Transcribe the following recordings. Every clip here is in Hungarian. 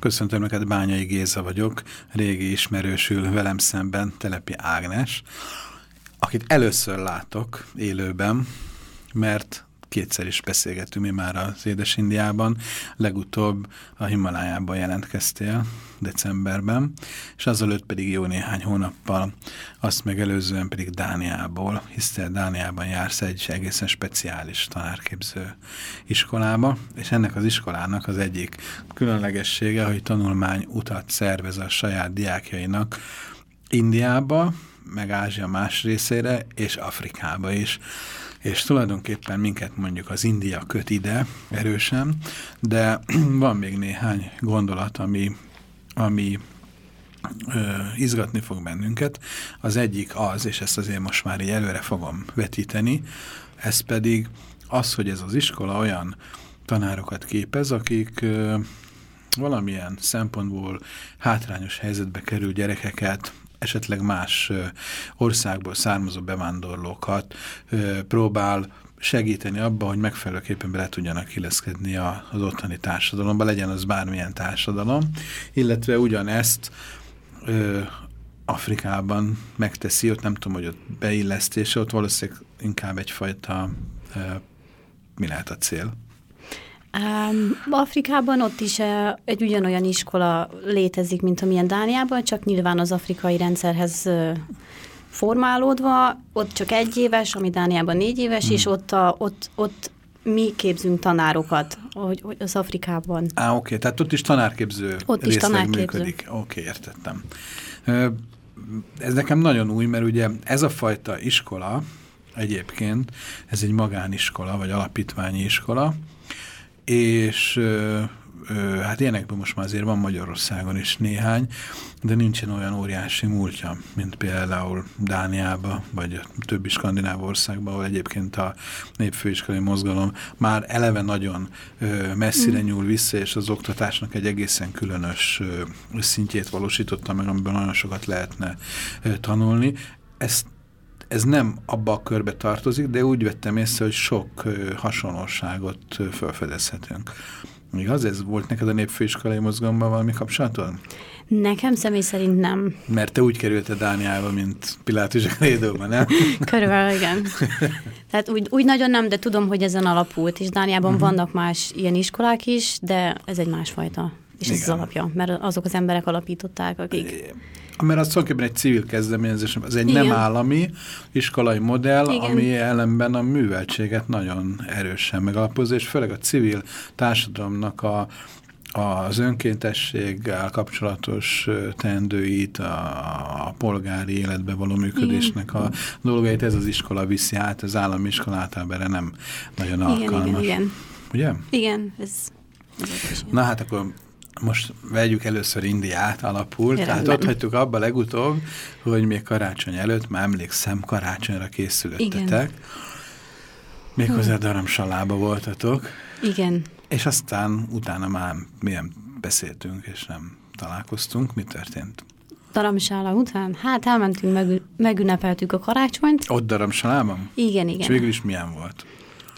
Köszöntöm neked, Bányai Géza vagyok, régi ismerősül velem szemben Telepi Ágnes, akit először látok élőben, mert kétszer is beszélgettünk mi már az Édes Indiában, legutóbb a Himalájában jelentkeztél decemberben, és azelőtt pedig jó néhány hónappal, azt megelőzően pedig Dániából, hisz te Dániában jársz egy egészen speciális tanárképző iskolába, és ennek az iskolának az egyik különlegessége, hogy tanulmány utat szervez a saját diákjainak Indiába, meg Ázsia más részére, és Afrikába is. És tulajdonképpen minket mondjuk az India köt ide erősen, de van még néhány gondolat, ami, ami izgatni fog bennünket. Az egyik az, és ezt azért most már így előre fogom vetíteni, ez pedig az, hogy ez az iskola olyan tanárokat képez, akik valamilyen szempontból hátrányos helyzetbe kerül gyerekeket esetleg más országból származó bevándorlókat próbál segíteni abba, hogy megfelelőképpen bele tudjanak illeszkedni az ottani társadalomba, legyen az bármilyen társadalom, illetve ugyanezt ö, Afrikában megteszi, ott nem tudom, hogy ott beillesztése, ott valószínűleg inkább egyfajta, ö, mi lehet a cél? Um, Afrikában ott is uh, egy ugyanolyan iskola létezik, mint amilyen Dániában, csak nyilván az afrikai rendszerhez uh, formálódva, ott csak egy éves, ami Dániában négy éves, hmm. és ott, a, ott, ott mi képzünk tanárokat, hogy, hogy az Afrikában. Á, oké, tehát ott is tanárképző Ott is tanárképző. működik. Oké, értettem. Ez nekem nagyon új, mert ugye ez a fajta iskola egyébként, ez egy magániskola, vagy alapítványi iskola, és hát ilyenekben most már azért van Magyarországon is néhány, de nincsen olyan óriási múltja, mint például Dániába, vagy a többi skandináv országban, ahol egyébként a népfőiskolai mozgalom már eleve nagyon messzire mm. nyúl vissza, és az oktatásnak egy egészen különös szintjét valósította meg, amiben nagyon sokat lehetne tanulni. Ezt ez nem abba a körbe tartozik, de úgy vettem észre, hogy sok hasonlóságot felfedezhetünk. Az Ez volt neked a népfőiskolai mozgalomban valami kapcsolatod? Nekem személy szerint nem. Mert te úgy kerülted Dániába, mint Pilátus a Rédóban, nem? Körülbelül, igen. Tehát úgy, úgy nagyon nem, de tudom, hogy ezen alapult, és Dániában uh mhm. -huh. vannak más ilyen iskolák is, de ez egy másfajta. És igen. ez az alapja, mert azok az emberek alapították, akik mert az tulajdonképpen egy civil kezdeményezés, az egy Igen. nem állami iskolai modell, Igen. ami ellenben a műveltséget nagyon erősen megalapozza, és főleg a civil társadalomnak a az önkéntességgel kapcsolatos teendőit, a, a polgári életbe való működésnek igen. a dolgait, ez az iskola viszi át, az állami iskola általában erre nem nagyon alkalmas. Igen, igen, igen. Ugye? Igen, ez, ez Na hát akkor most vegyük először Indiát alapul, Jelen tehát ott hagytuk abba legutóbb, hogy még karácsony előtt, már emlékszem, karácsonyra készülöttetek. Méghozzá hm. daramsalába voltatok. Igen. És aztán utána már milyen beszéltünk, és nem találkoztunk. Mi történt? Daramsála után? Hát elmentünk, meg, megünnepeltük a karácsonyt. Ott Daramsalában? Igen, igen. És végül is milyen volt?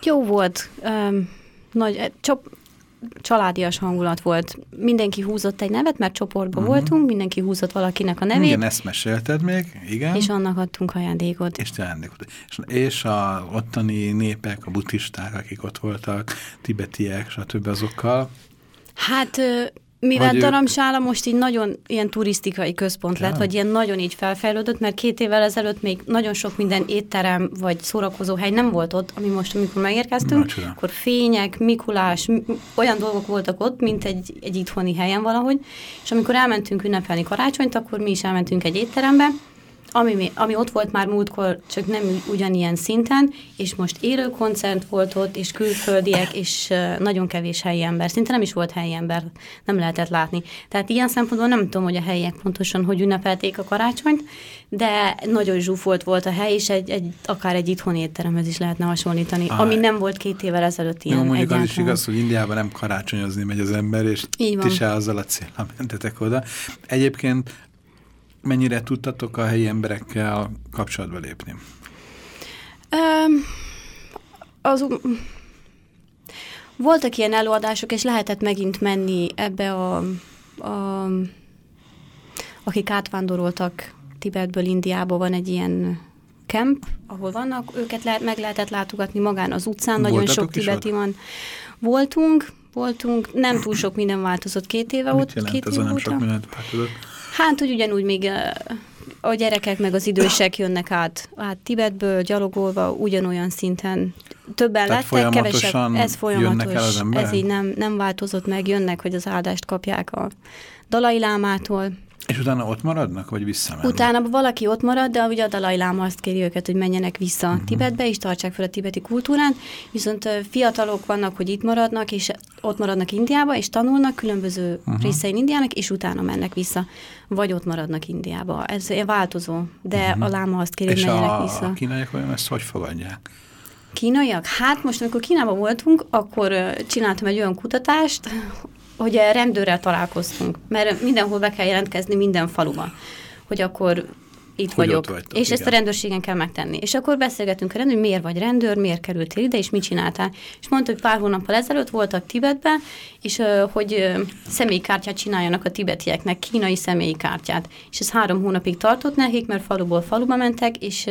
Jó volt. Um, nagy, csop, családias hangulat volt. Mindenki húzott egy nevet, mert csoportban uh mhm. -huh. voltunk, mindenki húzott valakinek a nevét. Igen, ezt mesélted még, igen. És annak adtunk ajándékot. És ajándékot. És, és a ottani népek, a buddhisták, akik ott voltak, tibetiek, stb. azokkal. Hát mivel Daramsála most így nagyon ilyen turisztikai központ lett, vagy ilyen nagyon így felfejlődött, mert két évvel ezelőtt még nagyon sok minden étterem vagy szórakozó hely nem volt ott, ami most, amikor megérkeztünk, Na, akkor fények, Mikulás, olyan dolgok voltak ott, mint egy, egy itthoni helyen valahogy, és amikor elmentünk ünnepelni karácsonyt, akkor mi is elmentünk egy étterembe, ami, ami ott volt már múltkor, csak nem ugyanilyen szinten, és most élő koncert volt ott, és külföldiek, és nagyon kevés helyi ember. Szinte nem is volt helyi ember, nem lehetett látni. Tehát ilyen szempontból nem tudom, hogy a helyiek pontosan hogy ünnepelték a karácsonyt, de nagyon zsúfolt volt a hely, és egy, egy, akár egy itthoni étteremhez is lehetne hasonlítani, ah, ami nem volt két évvel ezelőtt ilyen Jó, mondjuk egyáltalán. az is igaz, hogy Indiában nem karácsonyozni megy az ember, és ti se azzal a célra mentetek oda. Egyébként mennyire tudtatok a helyi emberekkel kapcsolatba lépni? Um, az, voltak ilyen előadások, és lehetett megint menni ebbe a, a akik átvándoroltak Tibetből Indiába, van egy ilyen kemp, ahol vannak, őket lehet, meg lehetett látogatni magán az utcán, Voltatok nagyon sok tibeti ott? van. Voltunk, voltunk, nem túl sok minden változott két éve Mit ott. Jelent két ez év nem sok minden változott? Hát, hogy ugyanúgy még a gyerekek meg az idősek jönnek át, át Tibetből, gyalogolva, ugyanolyan szinten. Többen Tehát lettek, kevesebb. Ez folyamatos. El az ez így nem, nem változott meg, jönnek, hogy az áldást kapják a Dalai Lámától. És utána ott maradnak, vagy visszamennek? Utána valaki ott marad, de ugye a Dalai Láma azt kéri őket, hogy menjenek vissza uh-huh. Tibetbe, és tartsák fel a tibeti kultúrát, viszont fiatalok vannak, hogy itt maradnak, és ott maradnak Indiába, és tanulnak különböző uh-huh. részein Indiának, és utána mennek vissza, vagy ott maradnak Indiába. Ez változó, de uh-huh. a láma azt kéri, hogy menjenek a, vissza. a kínaiak olyan ezt hogy fogadják? Kínaiak? Hát most, amikor Kínában voltunk, akkor csináltam egy olyan kutatást, hogy rendőrrel találkoztunk, mert mindenhol be kell jelentkezni minden faluban, hogy akkor itt hogy vagyok. Vagytok, és igen. ezt a rendőrségen kell megtenni. És akkor beszélgetünk a rendőr, miért vagy rendőr, miért kerültél ide, és mit csináltál. És mondta, hogy pár hónappal ezelőtt voltak Tibetben, és hogy uh, személyi kártyát csináljanak a tibetieknek, kínai személyi kártyát. És ez három hónapig tartott nekik, mert faluból faluba mentek, és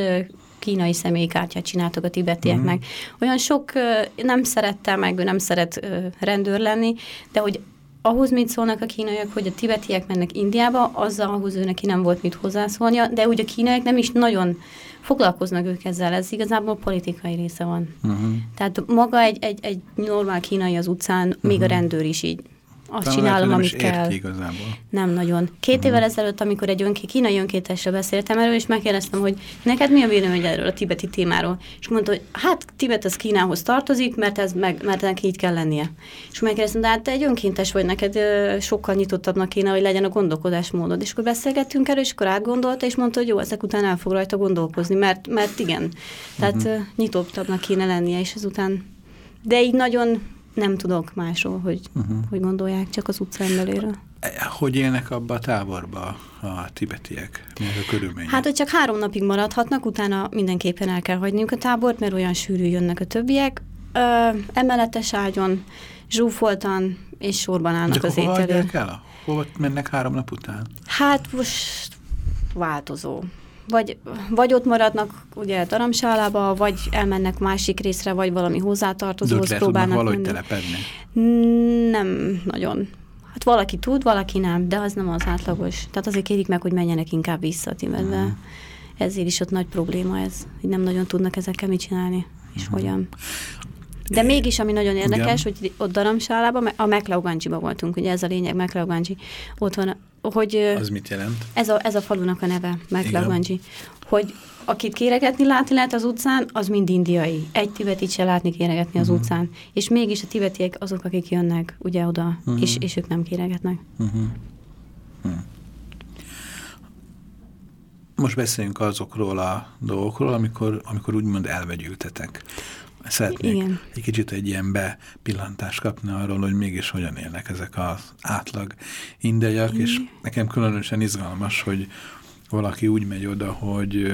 kínai személyi kártyát csináltak a tibetieknek. Uh-huh. Olyan sok nem szerette meg, ő nem szeret rendőr lenni, de hogy ahhoz mit szólnak a kínaiak, hogy a tibetiek mennek Indiába, azzal ahhoz ő neki nem volt mit hozzászólnia, de úgy a kínaiak nem is nagyon foglalkoznak ők ezzel, ez igazából politikai része van. Uh-huh. Tehát maga egy, egy, egy normál kínai az utcán, uh-huh. még a mhm. rendőr is így azt Talán csinálom, lehet, amit kell. igazából. Nem nagyon. Két uh-huh. évvel ezelőtt, amikor egy önké, kínai önkétesre beszéltem erről, és megkérdeztem, hogy neked mi a véleményed erről a tibeti témáról? És mondta, hogy hát Tibet az Kínához tartozik, mert ez meg, mert ennek így kell lennie. És megkérdeztem, de hát te egy önkéntes vagy, neked sokkal nyitottabbnak kéne, hogy legyen a gondolkodásmódod. És akkor beszélgettünk erről, és akkor átgondolta, és mondta, hogy jó, ezek után el fog rajta gondolkozni, mert, mert igen. Tehát uh-huh. nyitottabbnak kéne lennie, és ezután de így nagyon nem tudok másról, hogy, uh-huh. hogy gondolják, csak az utcán belőről. Hogy élnek abba a táborba a tibetiek? Milyen a körülmények? Hát, hogy csak három napig maradhatnak, utána mindenképpen el kell hagyniuk a tábort, mert olyan sűrű jönnek a többiek. Ö, emeletes ágyon, zsúfoltan, és sorban állnak De az ételért. el? Hova mennek három nap után? Hát most változó vagy, vagy ott maradnak ugye taramsálába, vagy elmennek másik részre, vagy valami hozzátartozóhoz próbálnak valahogy menni. telepedni? Nem nagyon. Hát valaki tud, valaki nem, de az nem az átlagos. Tehát azért kérik meg, hogy menjenek inkább vissza Tibetbe. Uh-huh. Ezért is ott nagy probléma ez, hogy nem nagyon tudnak ezekkel mit csinálni, és uh-huh. hogyan. De mégis, ami nagyon érdekes, Igen. hogy ott Daramsálában, a Meklaugancsiba voltunk, ugye ez a lényeg, Meklaugancsi. Ott van, hogy... Az mit jelent? Ez a, ez a falunak a neve, Meklaugancsi. Hogy akit kéregetni látni lehet az utcán, az mind indiai. Egy tibetit se látni kéregetni az uh-huh. utcán. És mégis a tibetiek azok, akik jönnek ugye oda, uh-huh. és, és ők nem kéregetnek. Uh-huh. Uh-huh. Most beszéljünk azokról a dolgokról, amikor, amikor úgymond elvegyültetek. Szeretnék Igen. egy kicsit egy ilyen bepillantást kapni arról, hogy mégis hogyan élnek ezek az átlag indiaiak, és nekem különösen izgalmas, hogy valaki úgy megy oda, hogy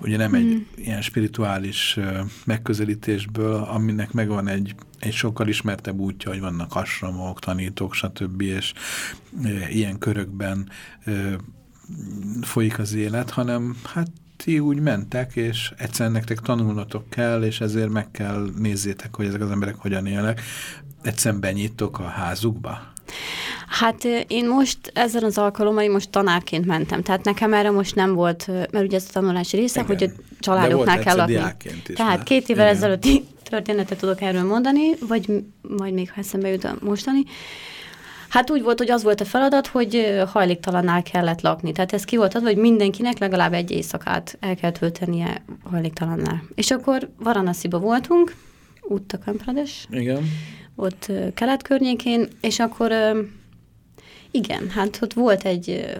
ugye nem egy mm. ilyen spirituális megközelítésből, aminek megvan egy, egy sokkal ismertebb útja, hogy vannak asramok, tanítók, stb. és ilyen körökben folyik az élet, hanem hát ti úgy mentek, és egyszerűen nektek tanulnatok kell, és ezért meg kell nézzétek, hogy ezek az emberek hogyan élnek. Egyszerűen benyitok a házukba? Hát én most ezen az alkalommal én most tanárként mentem, tehát nekem erre most nem volt, mert ugye ez a tanulási része, Igen. hogy a családoknál kell lakni. Tehát két évvel ezelőtti történetet tudok erről mondani, vagy majd még ha eszembe jut a mostani. Hát úgy volt, hogy az volt a feladat, hogy hajléktalannál kellett lakni. Tehát ez ki volt adva, hogy mindenkinek legalább egy éjszakát el kell töltenie hajléktalannál. És akkor Varanasziba voltunk, Uttakam Pradesh. Igen. Ott kelet környékén, és akkor igen, hát ott volt egy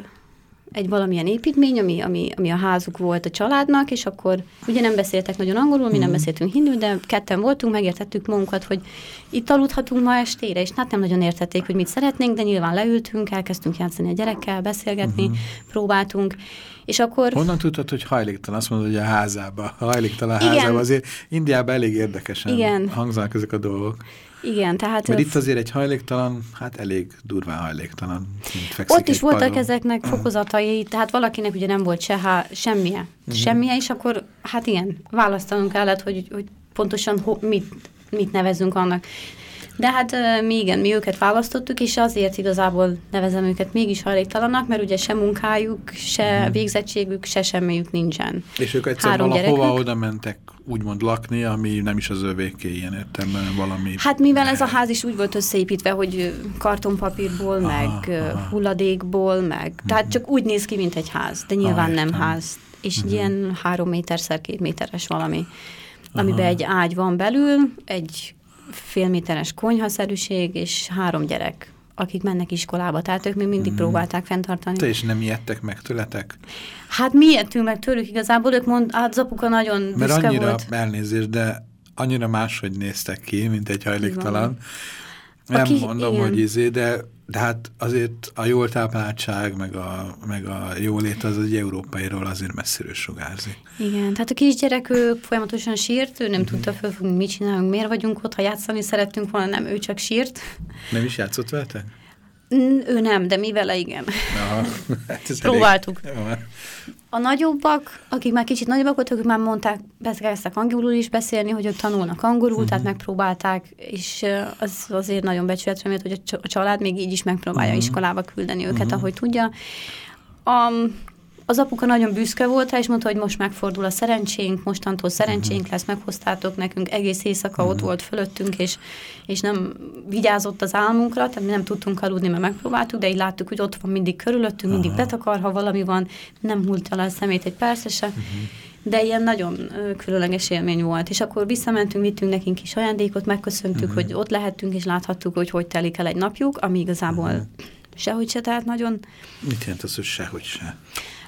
egy valamilyen építmény, ami, ami, ami a házuk volt a családnak, és akkor ugye nem beszéltek nagyon angolul, mi nem mhm. beszéltünk hindu, de ketten voltunk, megértettük magunkat, hogy itt aludhatunk ma estére, és hát nem nagyon értették, hogy mit szeretnénk, de nyilván leültünk, elkezdtünk játszani a gyerekkel, beszélgetni, uh-huh. próbáltunk, és akkor... Honnan tudtad, hogy hajléktalan? Azt mondod, hogy a házába, a hajléktalan Igen. házába. Azért Indiában elég érdekesen Igen. hangzanak ezek a dolgok. Igen, tehát... Mert itt azért egy hajléktalan, hát elég durván hajléktalan. Ott is voltak padon. ezeknek fokozatai, tehát valakinek ugye nem volt se há, semmije, uh-huh. semmije, és akkor hát igen, választanunk kellett, hogy, hogy pontosan ho, mit, mit nevezünk annak. De hát mi igen, mi őket választottuk, és azért igazából nevezem őket mégis hajléktalanak, mert ugye se munkájuk, se hmm. végzettségük, se semmiük nincsen. És ők egyszer Három valahova gyerekük. oda mentek úgymond lakni, ami nem is az övéké ilyen értemben valami... Hát mivel ez a ház is úgy volt összeépítve, hogy kartonpapírból, aha, meg aha. hulladékból, meg... Hmm. Tehát csak úgy néz ki, mint egy ház, de nyilván ah, nem ház. És hmm. ilyen három méterszer két méteres valami, amiben egy ágy van belül, egy félméteres konyhaszerűség, és három gyerek, akik mennek iskolába, tehát ők még mindig hmm. próbálták fenntartani. Te is nem ijedtek meg tőletek? Hát mi ijedtünk meg tőlük igazából, ők mond, hát az apuka nagyon Mert annyira volt. elnézést, de annyira máshogy néztek ki, mint egy hajléktalan. Nem Aki, mondom, igen. hogy izé, de de hát azért a jól tápláltság, meg a, meg a jólét az egy európairól azért messziről sugárzik. Igen, tehát a kisgyerek ő folyamatosan sírt, ő nem uh-huh. tudta fölfogni, mit csinálunk, miért vagyunk ott, ha játszani szerettünk volna, nem, ő csak sírt. Nem is játszott veletek? Ő nem, de mi vele igen. Aha, hát Próbáltuk. Elég... A nagyobbak, akik már kicsit nagyobbak voltak, ők már mondták, kezdtek angolul is beszélni, hogy ők tanulnak angolul, uh-huh. tehát megpróbálták, és az azért nagyon becsületre mért, hogy a család még így is megpróbálja uh-huh. iskolába küldeni őket, uh-huh. ahogy tudja. A, az apuka nagyon büszke volt rá, és mondta, hogy most megfordul a szerencsénk, mostantól szerencsénk uh-huh. lesz, meghoztátok nekünk, egész éjszaka uh-huh. ott volt fölöttünk, és, és nem vigyázott az álmunkra, tehát mi nem tudtunk aludni, mert megpróbáltuk, de így láttuk, hogy ott van mindig körülöttünk, uh-huh. mindig betakar, ha valami van, nem hult el a szemét egy persze se. Uh-huh de ilyen nagyon különleges élmény volt. És akkor visszamentünk, vittünk nekünk is ajándékot, megköszöntük, uh-huh. hogy ott lehettünk, és láthattuk, hogy hogy telik el egy napjuk, ami igazából uh-huh. sehogy se, tehát nagyon... Mit jelent az, hogy sehogy se?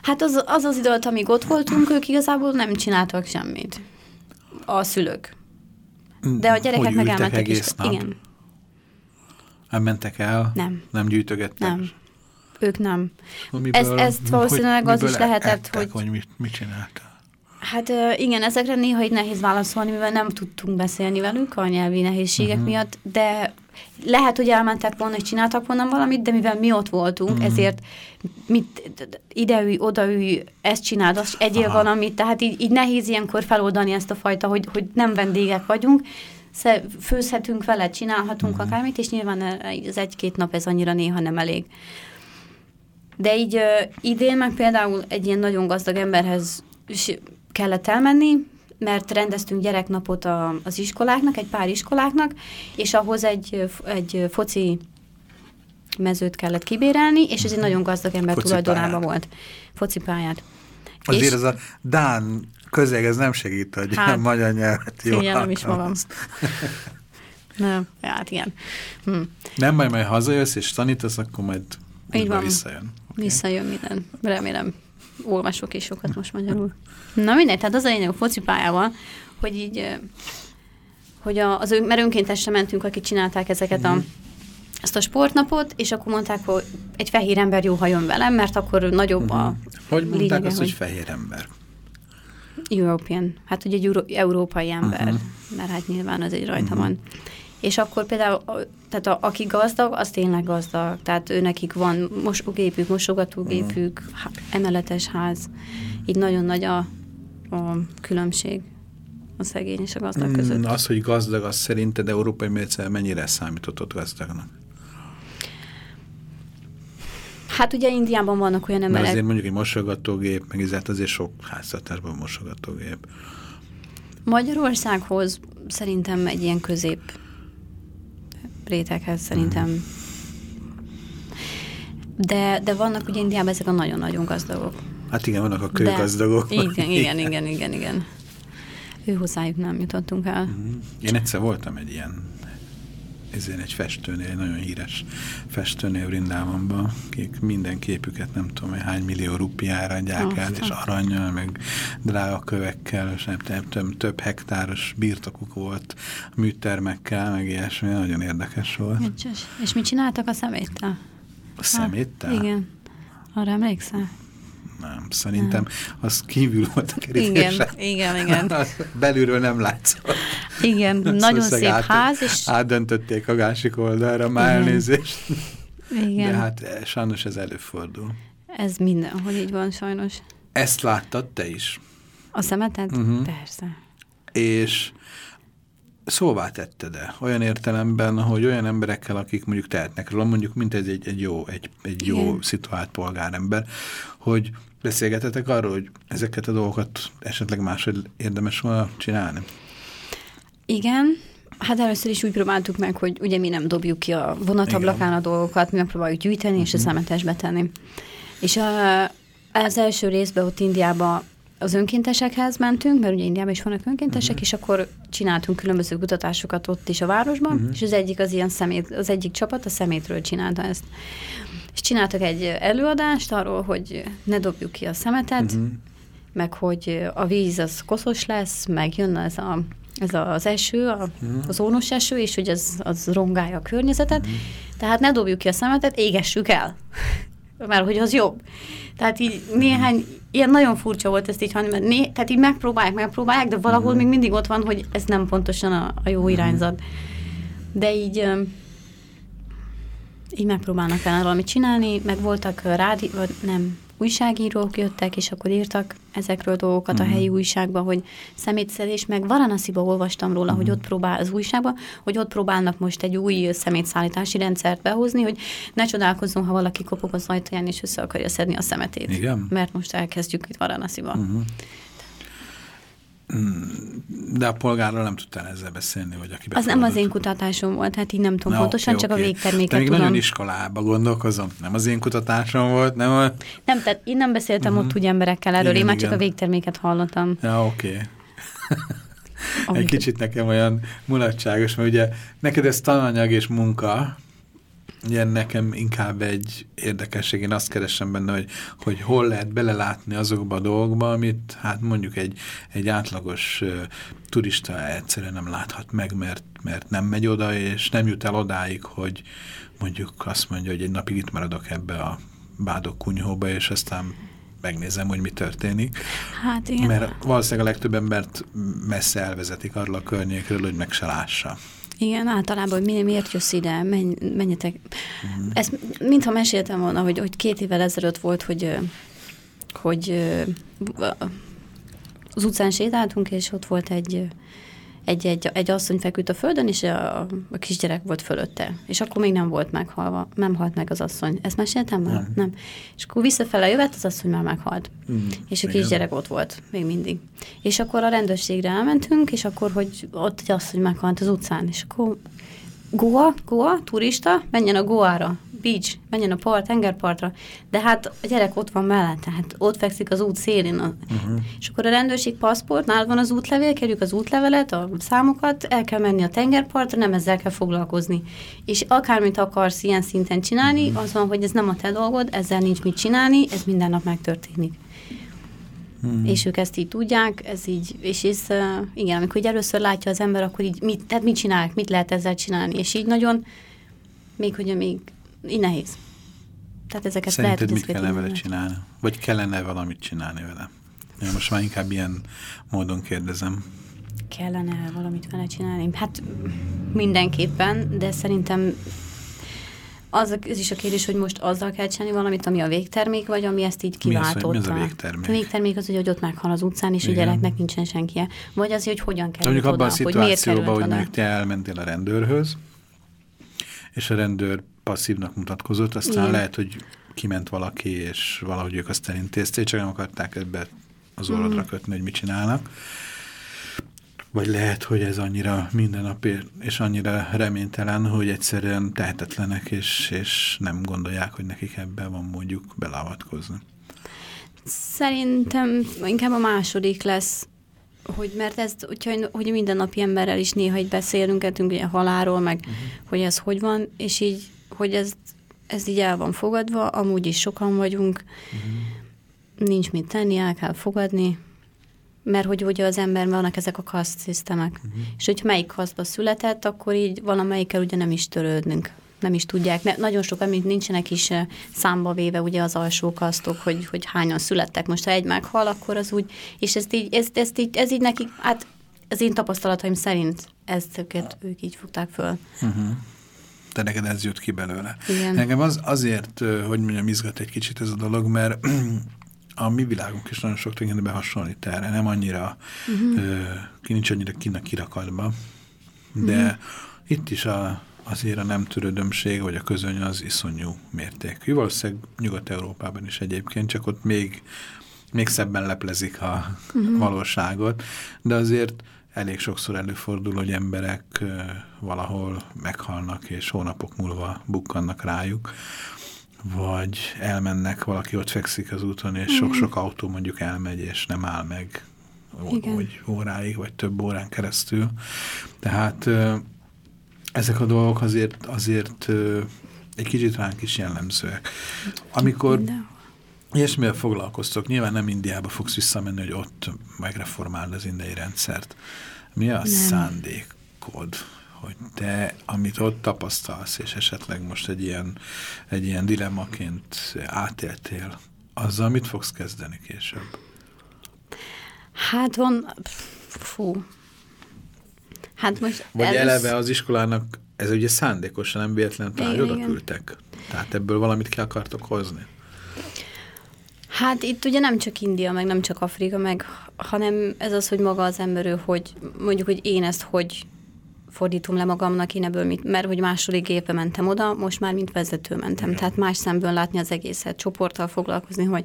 Hát az az, az időt, amíg ott voltunk, ők igazából nem csináltak semmit. A szülők. De a gyerekek Hogy meg elmentek is. Nap? Igen. Nem mentek el? Nem. Nem gyűjtögettek? Nem. Ők nem. Miből, ez, ezt valószínűleg hogy, az is lehetett, ettek, hogy... hogy mit, mit csináltak? Hát igen, ezekre néha így nehéz válaszolni, mivel nem tudtunk beszélni velük a nyelvi nehézségek uh-huh. miatt, de lehet, hogy elmentek volna, és csináltak volna valamit, de mivel mi ott voltunk, uh-huh. ezért mit, ülj, ülj, ezt csináld, azt egyél Aha. valamit, tehát így, így nehéz ilyenkor feloldani ezt a fajta, hogy, hogy nem vendégek vagyunk, főzhetünk vele, csinálhatunk uh-huh. akármit, és nyilván az egy-két nap ez annyira néha nem elég. De így uh, idén meg például egy ilyen nagyon gazdag emberhez kellett elmenni, mert rendeztünk gyereknapot a, az iskoláknak, egy pár iskoláknak, és ahhoz egy, egy foci mezőt kellett kibérelni, és ez egy nagyon gazdag ember tulajdonában volt. Focipályát. Azért és, ez a Dán közeg, ez nem segít, hogy hát, a magyar nyelvet jól nem is magam. nem, hát igen. Hm. Nem, majd majd hazajössz és tanítasz, akkor majd Így van. visszajön. Okay. Visszajön minden, remélem olvasok is sokat most magyarul. Na mindegy, tehát az a lényeg a focipályával, hogy így, hogy a, az, mert önkéntesre mentünk, akik csinálták ezeket a, mhm. ezt a sportnapot, és akkor mondták, hogy egy fehér ember jó hajön velem, mert akkor nagyobb a mhm. Hogy mondták lényege, azt, hogy, hogy fehér ember? European. Hát ugye egy euró, európai ember, uh-huh. mert hát nyilván az egy rajta uh-huh. van. És akkor például, tehát a, aki gazdag, az tényleg gazdag. Tehát ő nekik van mosógépük, mosogatógépük, uh-huh. emeletes ház. Így nagyon nagy a, a különbség a szegény és a gazdag hmm, között. Az, hogy gazdag, az szerinted európai mérce mennyire számított ott gazdagnak? Hát ugye Indiában vannak olyan emberek... Mert azért mondjuk egy mosogatógép, meg ezért azért sok háztartásban mosogatógép. Magyarországhoz szerintem egy ilyen közép réteghez szerintem De, de vannak ugye Indiában ezek a nagyon-nagyon gazdagok. Hát igen, vannak a kőgazdagok. De, igen, igen, igen, igen, igen. Ő hozzájuk nem jutottunk el. Mhm. Én egyszer voltam egy ilyen ezért egy festőnél, egy nagyon híres festőnél Vrindávonban, akik minden képüket nem tudom, hány millió rupiára adják el, és aranyjal, meg drága kövekkel, és nem, nem, több hektáros birtokuk volt műtermekkel, meg ilyesmi, nagyon érdekes volt. Nincs, és mit csináltak a szeméttel? A szeméttel? Hát, igen. Arra emlékszel? Nem, szerintem nem. az kívül volt a kerítések. Igen, igen, igen. Belülről nem látszott. Igen, nagyon szép át, ház. És... Átdöntötték a másik oldalra, már elnézést. Igen. De hát eh, sajnos ez előfordul. Ez mindenhol így van, sajnos. Ezt láttad te is? A szemetet? Uh mhm. -huh. Persze. És szóvá tetted-e? Olyan értelemben, hogy olyan emberekkel, akik mondjuk tehetnek róla, mondjuk mint ez egy, egy jó, egy, egy jó Igen. szituált polgárember, hogy beszélgetetek arról, hogy ezeket a dolgokat esetleg máshogy érdemes volna csinálni? Igen, Hát először is úgy próbáltuk meg, hogy ugye mi nem dobjuk ki a vonatablakán a dolgokat, mi megpróbáljuk gyűjteni és a mhm. szemetesbe tenni. És a, az első részben ott Indiában az önkéntesekhez mentünk, mert ugye Indiában is vannak önkéntesek, uh-huh. és akkor csináltunk különböző kutatásokat ott is a városban, uh-huh. és az egyik az ilyen szemét, az egyik csapat a szemétről csinálta ezt. És csináltak egy előadást arról, hogy ne dobjuk ki a szemetet, uh-huh. meg hogy a víz az koszos lesz, meg jön ez a ez az eső, a, az ónos eső, és hogy az, az rongálja a környezetet. Uh-huh. Tehát ne dobjuk ki a szemetet, égessük el. Mert hogy az jobb. Tehát így néhány, ilyen nagyon furcsa volt ezt így hanem, né, tehát így megpróbálják, megpróbálják, de valahol uh-huh. még mindig ott van, hogy ez nem pontosan a, a jó irányzat. De így így megpróbálnak el valamit csinálni, meg voltak rádi, vagy nem, újságírók jöttek, és akkor írtak ezekről dolgokat mm. a mhm. helyi újságban, hogy szemétszedés, meg Varanasziba olvastam róla, mm. hogy mhm. ott próbál, az újságban, hogy ott próbálnak most egy új szemétszállítási rendszert behozni, hogy ne csodálkozzon, ha valaki kopog az ajtaján, és össze akarja szedni a szemetét. Igen? Mert most elkezdjük itt Varanasziba. Mm. De a polgárral nem tudtál ezzel beszélni, vagy aki Az nem az én kutatásom volt, hát így nem tudom Na, pontosan, okay, csak okay. a végterméket De még tudom. nagyon iskolába gondolkozom. Nem az én kutatásom volt, nem a... Nem, tehát én nem beszéltem uh -huh. ott mhm. úgy emberekkel erről, igen, én már igen. csak a végterméket hallottam. Ja, oké. Okay. Egy kicsit nekem olyan mulatságos, mert ugye neked ez tananyag és munka, Ugye nekem inkább egy érdekesség, én azt keresem benne, hogy, hogy hol lehet belelátni azokba a dolgokba, amit hát mondjuk egy, egy átlagos uh, turista egyszerűen nem láthat meg, mert, mert nem megy oda, és nem jut el odáig, hogy mondjuk azt mondja, hogy egy napig itt maradok ebbe a bádok kunyhóba, és aztán megnézem, hogy mi történik. Hát igen. Mert valószínűleg a legtöbb embert messze elvezetik arra a környékről, hogy meg se lássa. Igen, általában, hogy miért, miért jössz ide, menj, menjetek. Mm. Ezt mintha meséltem volna, hogy, hogy két évvel ezelőtt volt, hogy, hogy az utcán sétáltunk, és ott volt egy egy, egy, egy asszony feküdt a földön, és a, a kisgyerek volt fölötte. És akkor még nem volt meghalva, nem halt meg az asszony. Ezt meséltem már? Nem. nem. És akkor visszafele jövett, az asszony már meghalt. Mm, és a kisgyerek ott volt, még mindig. És akkor a rendőrségre elmentünk, és akkor, hogy ott egy asszony meghalt az utcán, és akkor Goa, Goa, turista, menjen a Goára beach, menjen a part, tengerpartra, de hát a gyerek ott van mellett, tehát ott fekszik az út szélén. A, uh-huh. És akkor a rendőrség paszport, nál van az útlevél, kerüljük az útlevelet, a számokat, el kell menni a tengerpartra, nem ezzel kell foglalkozni. És akármit akarsz ilyen szinten csinálni, uh-huh. az van, hogy ez nem a te dolgod, ezzel nincs mit csinálni, ez minden nap megtörténik. Hmm. És ők ezt így tudják, ez így, és ez, uh, igen, amikor így először látja az ember, akkor így, mit, tehát mit csinálják, mit lehet ezzel csinálni, és így nagyon, még hogy még így nehéz. Tehát ezeket Szerinted lehet, mit kellene vele csinálni? Vagy kellene valamit csinálni vele? Én most már inkább ilyen módon kérdezem. Kellene valamit vele csinálni? Hát mindenképpen, de szerintem az, az is a kérdés, hogy most azzal kell csinálni valamit, ami a végtermék, vagy ami ezt így kiváltotta. Mi az, mi az a végtermék? A végtermék az, hogy ott meghal az utcán, és Igen. a gyereknek nincsen senki. Vagy az, hogy hogyan kell Mondjuk abban a szituációban, hogy, hogy te elmentél a rendőrhöz, és a rendőr passzívnak mutatkozott, aztán Igen. lehet, hogy kiment valaki, és valahogy ők azt elintézték, csak nem akarták ebbe az orrodra mm. kötni, hogy mit csinálnak. vagy lehet, hogy ez annyira mindennapi és annyira reménytelen, hogy egyszerűen tehetetlenek, és, és nem gondolják, hogy nekik ebben van mondjuk belavatkozni. Szerintem inkább a második lesz, hogy mert ez, hogy, hogy mindennapi emberrel is néha így beszélünk, ugye halálról, meg uh-huh. hogy ez hogy van, és így, hogy ez, ez így el van fogadva, amúgy is sokan vagyunk, uh-huh. nincs mit tenni, el kell fogadni, mert hogy ugye az ember vannak ezek a kaszt szisztemek. Uh-huh. És hogy melyik kasztba született, akkor így valamelyikkel ugye nem is törődnünk. Nem is tudják. Ne, nagyon sok, amik nincsenek is eh, számba véve ugye az alsó kasztok, hogy, hogy hányan születtek. Most ha egy meghal, akkor az úgy, és ezt így, ezt, ezt így, ez így nekik, hát az én tapasztalataim szerint ezt ők így fogták föl. Uh-huh. Te neked ez jött ki belőle. Igen. Engem az, azért, eh, hogy mondjam, izgat egy kicsit ez a dolog, mert a mi világunk is nagyon sok tekintetben hasonlít erre, nem annyira, uh -huh. ö, nincs annyira kinak kirakadva, de uh -huh. itt is a, azért a nem törődömség, vagy a közöny az iszonyú mértékű. Valószínűleg Nyugat-Európában is egyébként, csak ott még, még szebben leplezik a uh -huh. valóságot, de azért elég sokszor előfordul, hogy emberek valahol meghalnak, és hónapok múlva bukkannak rájuk vagy elmennek, valaki ott fekszik az úton, és sok-sok mm. autó mondjuk elmegy, és nem áll meg Igen. vagy óráig, vagy több órán keresztül. Tehát ezek a dolgok azért, azért egy kicsit ránk is jellemzőek. Amikor ilyesmivel foglalkoztok, nyilván nem Indiába fogsz visszamenni, hogy ott megreformáld az indiai rendszert. Mi a nem. szándékod? hogy te, amit ott tapasztalsz, és esetleg most egy ilyen, egy ilyen dilemmaként átéltél, azzal mit fogsz kezdeni később? Hát van, fú. Hát most Vagy elősz... eleve az iskolának, ez ugye szándékosan nem véletlenül talán oda küldtek. Tehát ebből valamit ki akartok hozni. Hát itt ugye nem csak India, meg nem csak Afrika, meg, hanem ez az, hogy maga az ember, hogy mondjuk, hogy én ezt hogy fordítom le magamnak, én ebből mit, mert hogy második évbe mentem oda, most már mint vezető mentem, Igen. tehát más szemből látni az egészet, csoporttal foglalkozni, hogy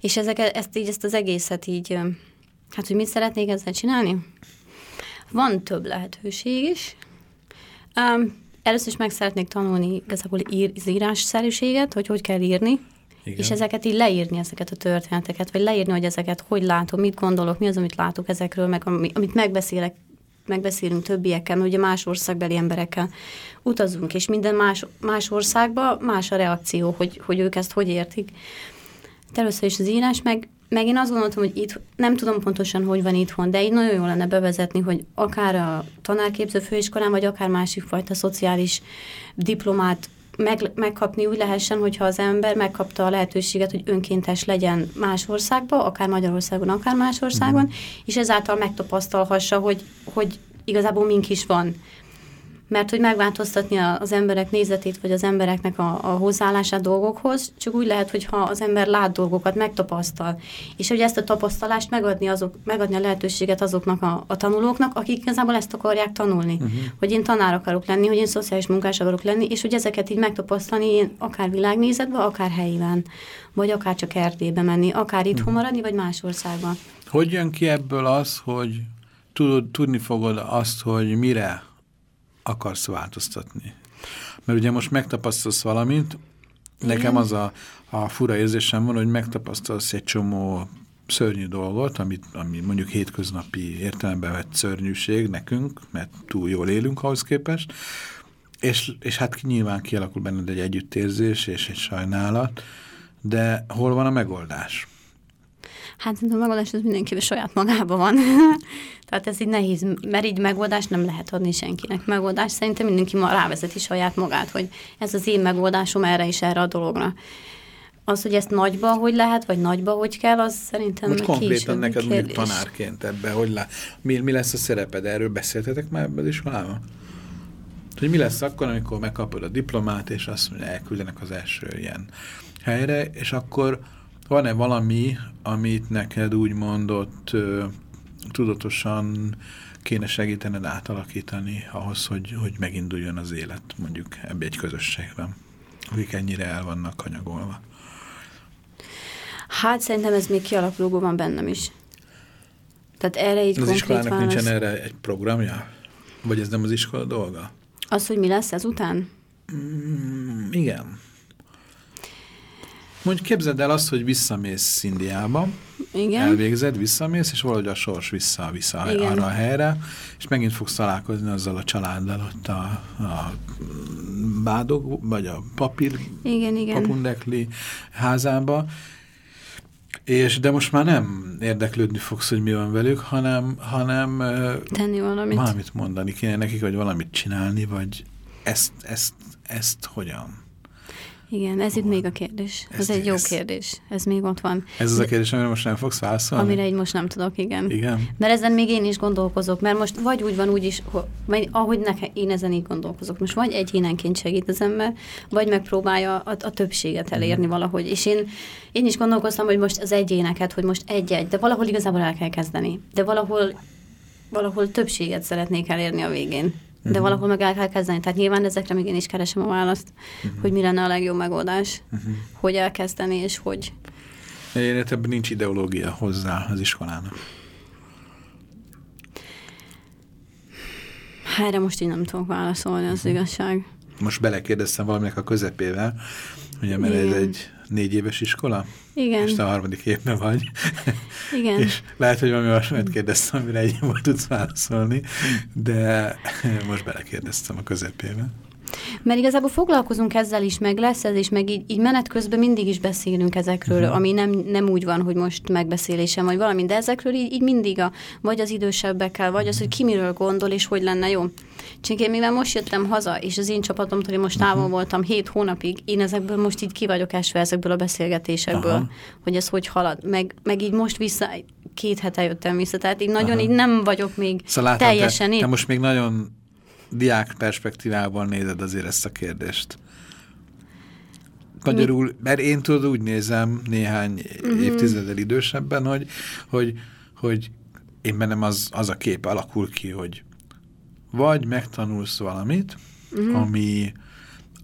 és ezeket, ezt így, ezt az egészet így, hát hogy mit szeretnék ezzel csinálni? Van több lehetőség is. Um, először is meg szeretnék tanulni igazából ír, az írásszerűséget, hogy hogy kell írni, igen. És ezeket így leírni, ezeket a történeteket, vagy leírni, hogy ezeket hogy látom, mit gondolok, mi az, amit látok ezekről, meg amit megbeszélek megbeszélünk többiekkel, mert ugye más országbeli emberekkel utazunk, és minden más, más országban más a reakció, hogy, hogy ők ezt hogy értik. Először is az írás, meg, meg én azt gondoltam, hogy itt nem tudom pontosan, hogy van itthon, de így nagyon jó lenne bevezetni, hogy akár a tanárképző főiskolán, vagy akár másik fajta szociális diplomát meg, megkapni úgy lehessen, hogyha az ember megkapta a lehetőséget, hogy önkéntes legyen más országban, akár Magyarországon, akár más országban, mm. és ezáltal megtapasztalhassa, hogy, hogy igazából mink is van mert hogy megváltoztatni az emberek nézetét, vagy az embereknek a, a hozzáállását dolgokhoz, csak úgy lehet, hogyha az ember lát dolgokat, megtapasztal. És hogy ezt a tapasztalást megadni, azok, megadni a lehetőséget azoknak a, a tanulóknak, akik igazából ezt akarják tanulni. Uh-huh. Hogy én tanár akarok lenni, hogy én szociális munkás akarok lenni, és hogy ezeket így megtapasztalni én akár világnézetben, akár helyben, vagy akár csak Erdélybe menni, akár itthon uh-huh. maradni, vagy más országban. Hogy jön ki ebből az, hogy tudod, tudni fogod azt, hogy mire akarsz változtatni. Mert ugye most megtapasztalsz valamit, nekem az a, a fura érzésem van, hogy megtapasztalsz egy csomó szörnyű dolgot, amit, ami mondjuk hétköznapi értelemben vett szörnyűség nekünk, mert túl jól élünk ahhoz képest, és, és hát nyilván kialakul benned egy együttérzés és egy sajnálat, de hol van a megoldás? Hát a megoldás az mindenkivel saját magában van. Tehát ez így nehéz, mert így megoldást nem lehet adni senkinek. Megoldás szerintem mindenki ma rávezeti saját magát, hogy ez az én megoldásom erre is erre a dologra. Az, hogy ezt nagyba hogy lehet, vagy nagyba hogy kell, az szerintem Most konkrétan neked mondjuk tanárként ebbe, hogy lá... mi, mi lesz a szereped? Erről beszéltetek már ebben is valami? Hogy mi lesz akkor, amikor megkapod a diplomát, és azt mondja, elküldenek az első ilyen helyre, és akkor van-e valami, amit neked úgy mondott ö, tudatosan kéne segítened átalakítani ahhoz, hogy, hogy meginduljon az élet mondjuk ebbe egy közösségben, akik ennyire el vannak kanyagolva? Hát szerintem ez még kialakulóban van bennem is. Tehát erre így Az iskolának válasz. nincsen erre egy programja? Vagy ez nem az iskola dolga? Az, hogy mi lesz ezután? Mm, igen. Mondjuk képzeld el azt, hogy visszamész Indiába, Igen. elvégzed, visszamész, és valahogy a sors vissza, vissza Igen. arra a helyre, és megint fogsz találkozni azzal a családdal ott a, a bádog, vagy a papír Igen, igen. papundekli házába, és de most már nem érdeklődni fogsz, hogy mi van velük, hanem, hanem Tenni valamit. valamit mondani kéne nekik, vagy valamit csinálni, vagy ezt, ezt, ezt hogyan? Igen, ez itt még a kérdés. Ez, Ez- egy jó ez- kérdés. Ez még ott van. Ez az a kérdés, amire most nem fogsz válaszolni? Amire így most nem tudok, igen. Igen? Mert ezen még én is gondolkozok, mert most vagy úgy van, úgy is, vagy ahogy nekem, én ezen így gondolkozok. Most vagy egyénenként segít az ember, vagy megpróbálja a, a többséget elérni valahogy. És én, én is gondolkoztam, hogy most az egyéneket, hogy most egy-egy, de valahol igazából el kell kezdeni. De valahol, valahol többséget szeretnék elérni a végén. De Mhm. valahol meg el kell kezdeni. Tehát nyilván ezekre még én is keresem a választ, Mhm. hogy mi lenne a legjobb megoldás, hogy elkezdeni, és hogy. Én ebben nincs ideológia hozzá az iskolának. Hát Erre most így nem tudok válaszolni, az igazság. Most belekérdeztem valaminek a közepével, ugye, mert ez Igen. egy négy éves iskola, Igen, és te a harmadik évben vagy. igen. És lehet, hogy valami olyasmit kérdeztem, amire egy volt tudsz válaszolni, de most belekérdeztem a közepébe. Mert igazából foglalkozunk ezzel is, meg lesz ez is, meg így, így menet közben mindig is beszélünk ezekről, uh-huh. ami nem, nem úgy van, hogy most megbeszélésem vagy valami, de ezekről így, így mindig a, vagy az idősebbekkel, vagy az, hogy ki miről gondol, és hogy lenne jó. Csak én mivel most jöttem haza, és az én csapatomtól én most távol uh-huh. voltam hét hónapig, én ezekből most így ki vagyok esve ezekből a beszélgetésekből, Aha. Hogy ez hogy halad. Meg, meg így most vissza, két hete jöttem vissza, tehát így nagyon Aha. így nem vagyok még Szóval látom, teljesen te, te most még nagyon diák perspektívában nézed azért ezt a kérdést. Magyarul, mert én tudod úgy nézem néhány Mhm. uh-huh. évtizeddel idősebben, hogy, hogy, hogy én bennem az, az a kép alakul ki, hogy vagy megtanulsz valamit, Mhm. uh-huh. ami,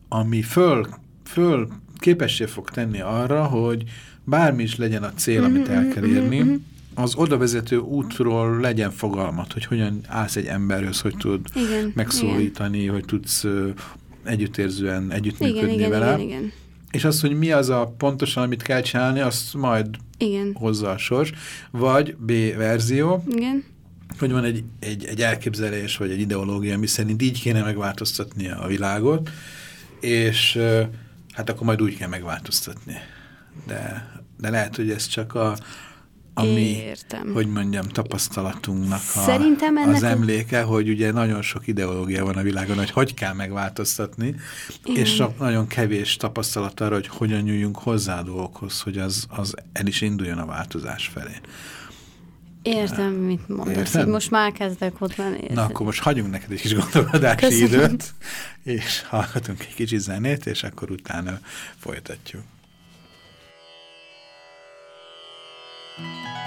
ami föl, föl képessé fog tenni arra, hogy bármi is legyen a cél, Mhm, amit el kell érni, az oda vezető útról legyen fogalmat, hogy hogyan állsz egy emberhöz, hogy tud Igen, megszólítani, hogy tudsz együttérzően együttműködni igen, igen, vele. igen, igen. És az, hogy mi az a pontosan, amit kell csinálni, azt majd Igen, hozza a sors. Vagy B verzió, igen. hogy van egy, egy, egy elképzelés, vagy egy ideológia, ami szerint így kéne megváltoztatni a világot, és hát akkor majd úgy kell megváltoztatni. De, de lehet, hogy ez csak a, a mi, Értem. hogy mondjam, tapasztalatunknak a, Szerintem ennek az emléke, hogy ugye nagyon sok ideológia van a világon, hogy hogy kell megváltoztatni, és sok, nagyon kevés tapasztalat arra, hogy hogyan nyúljunk hozzá a dolgokhoz, hogy az, az el is induljon a változás felé. Értem, mit mondasz. Érted? Így most már kezdek ott lenni. Na, akkor most hagyjunk neked egy kis gondolkodási Köszönöm. időt, és hallgatunk egy kicsi zenét, és akkor utána folytatjuk. you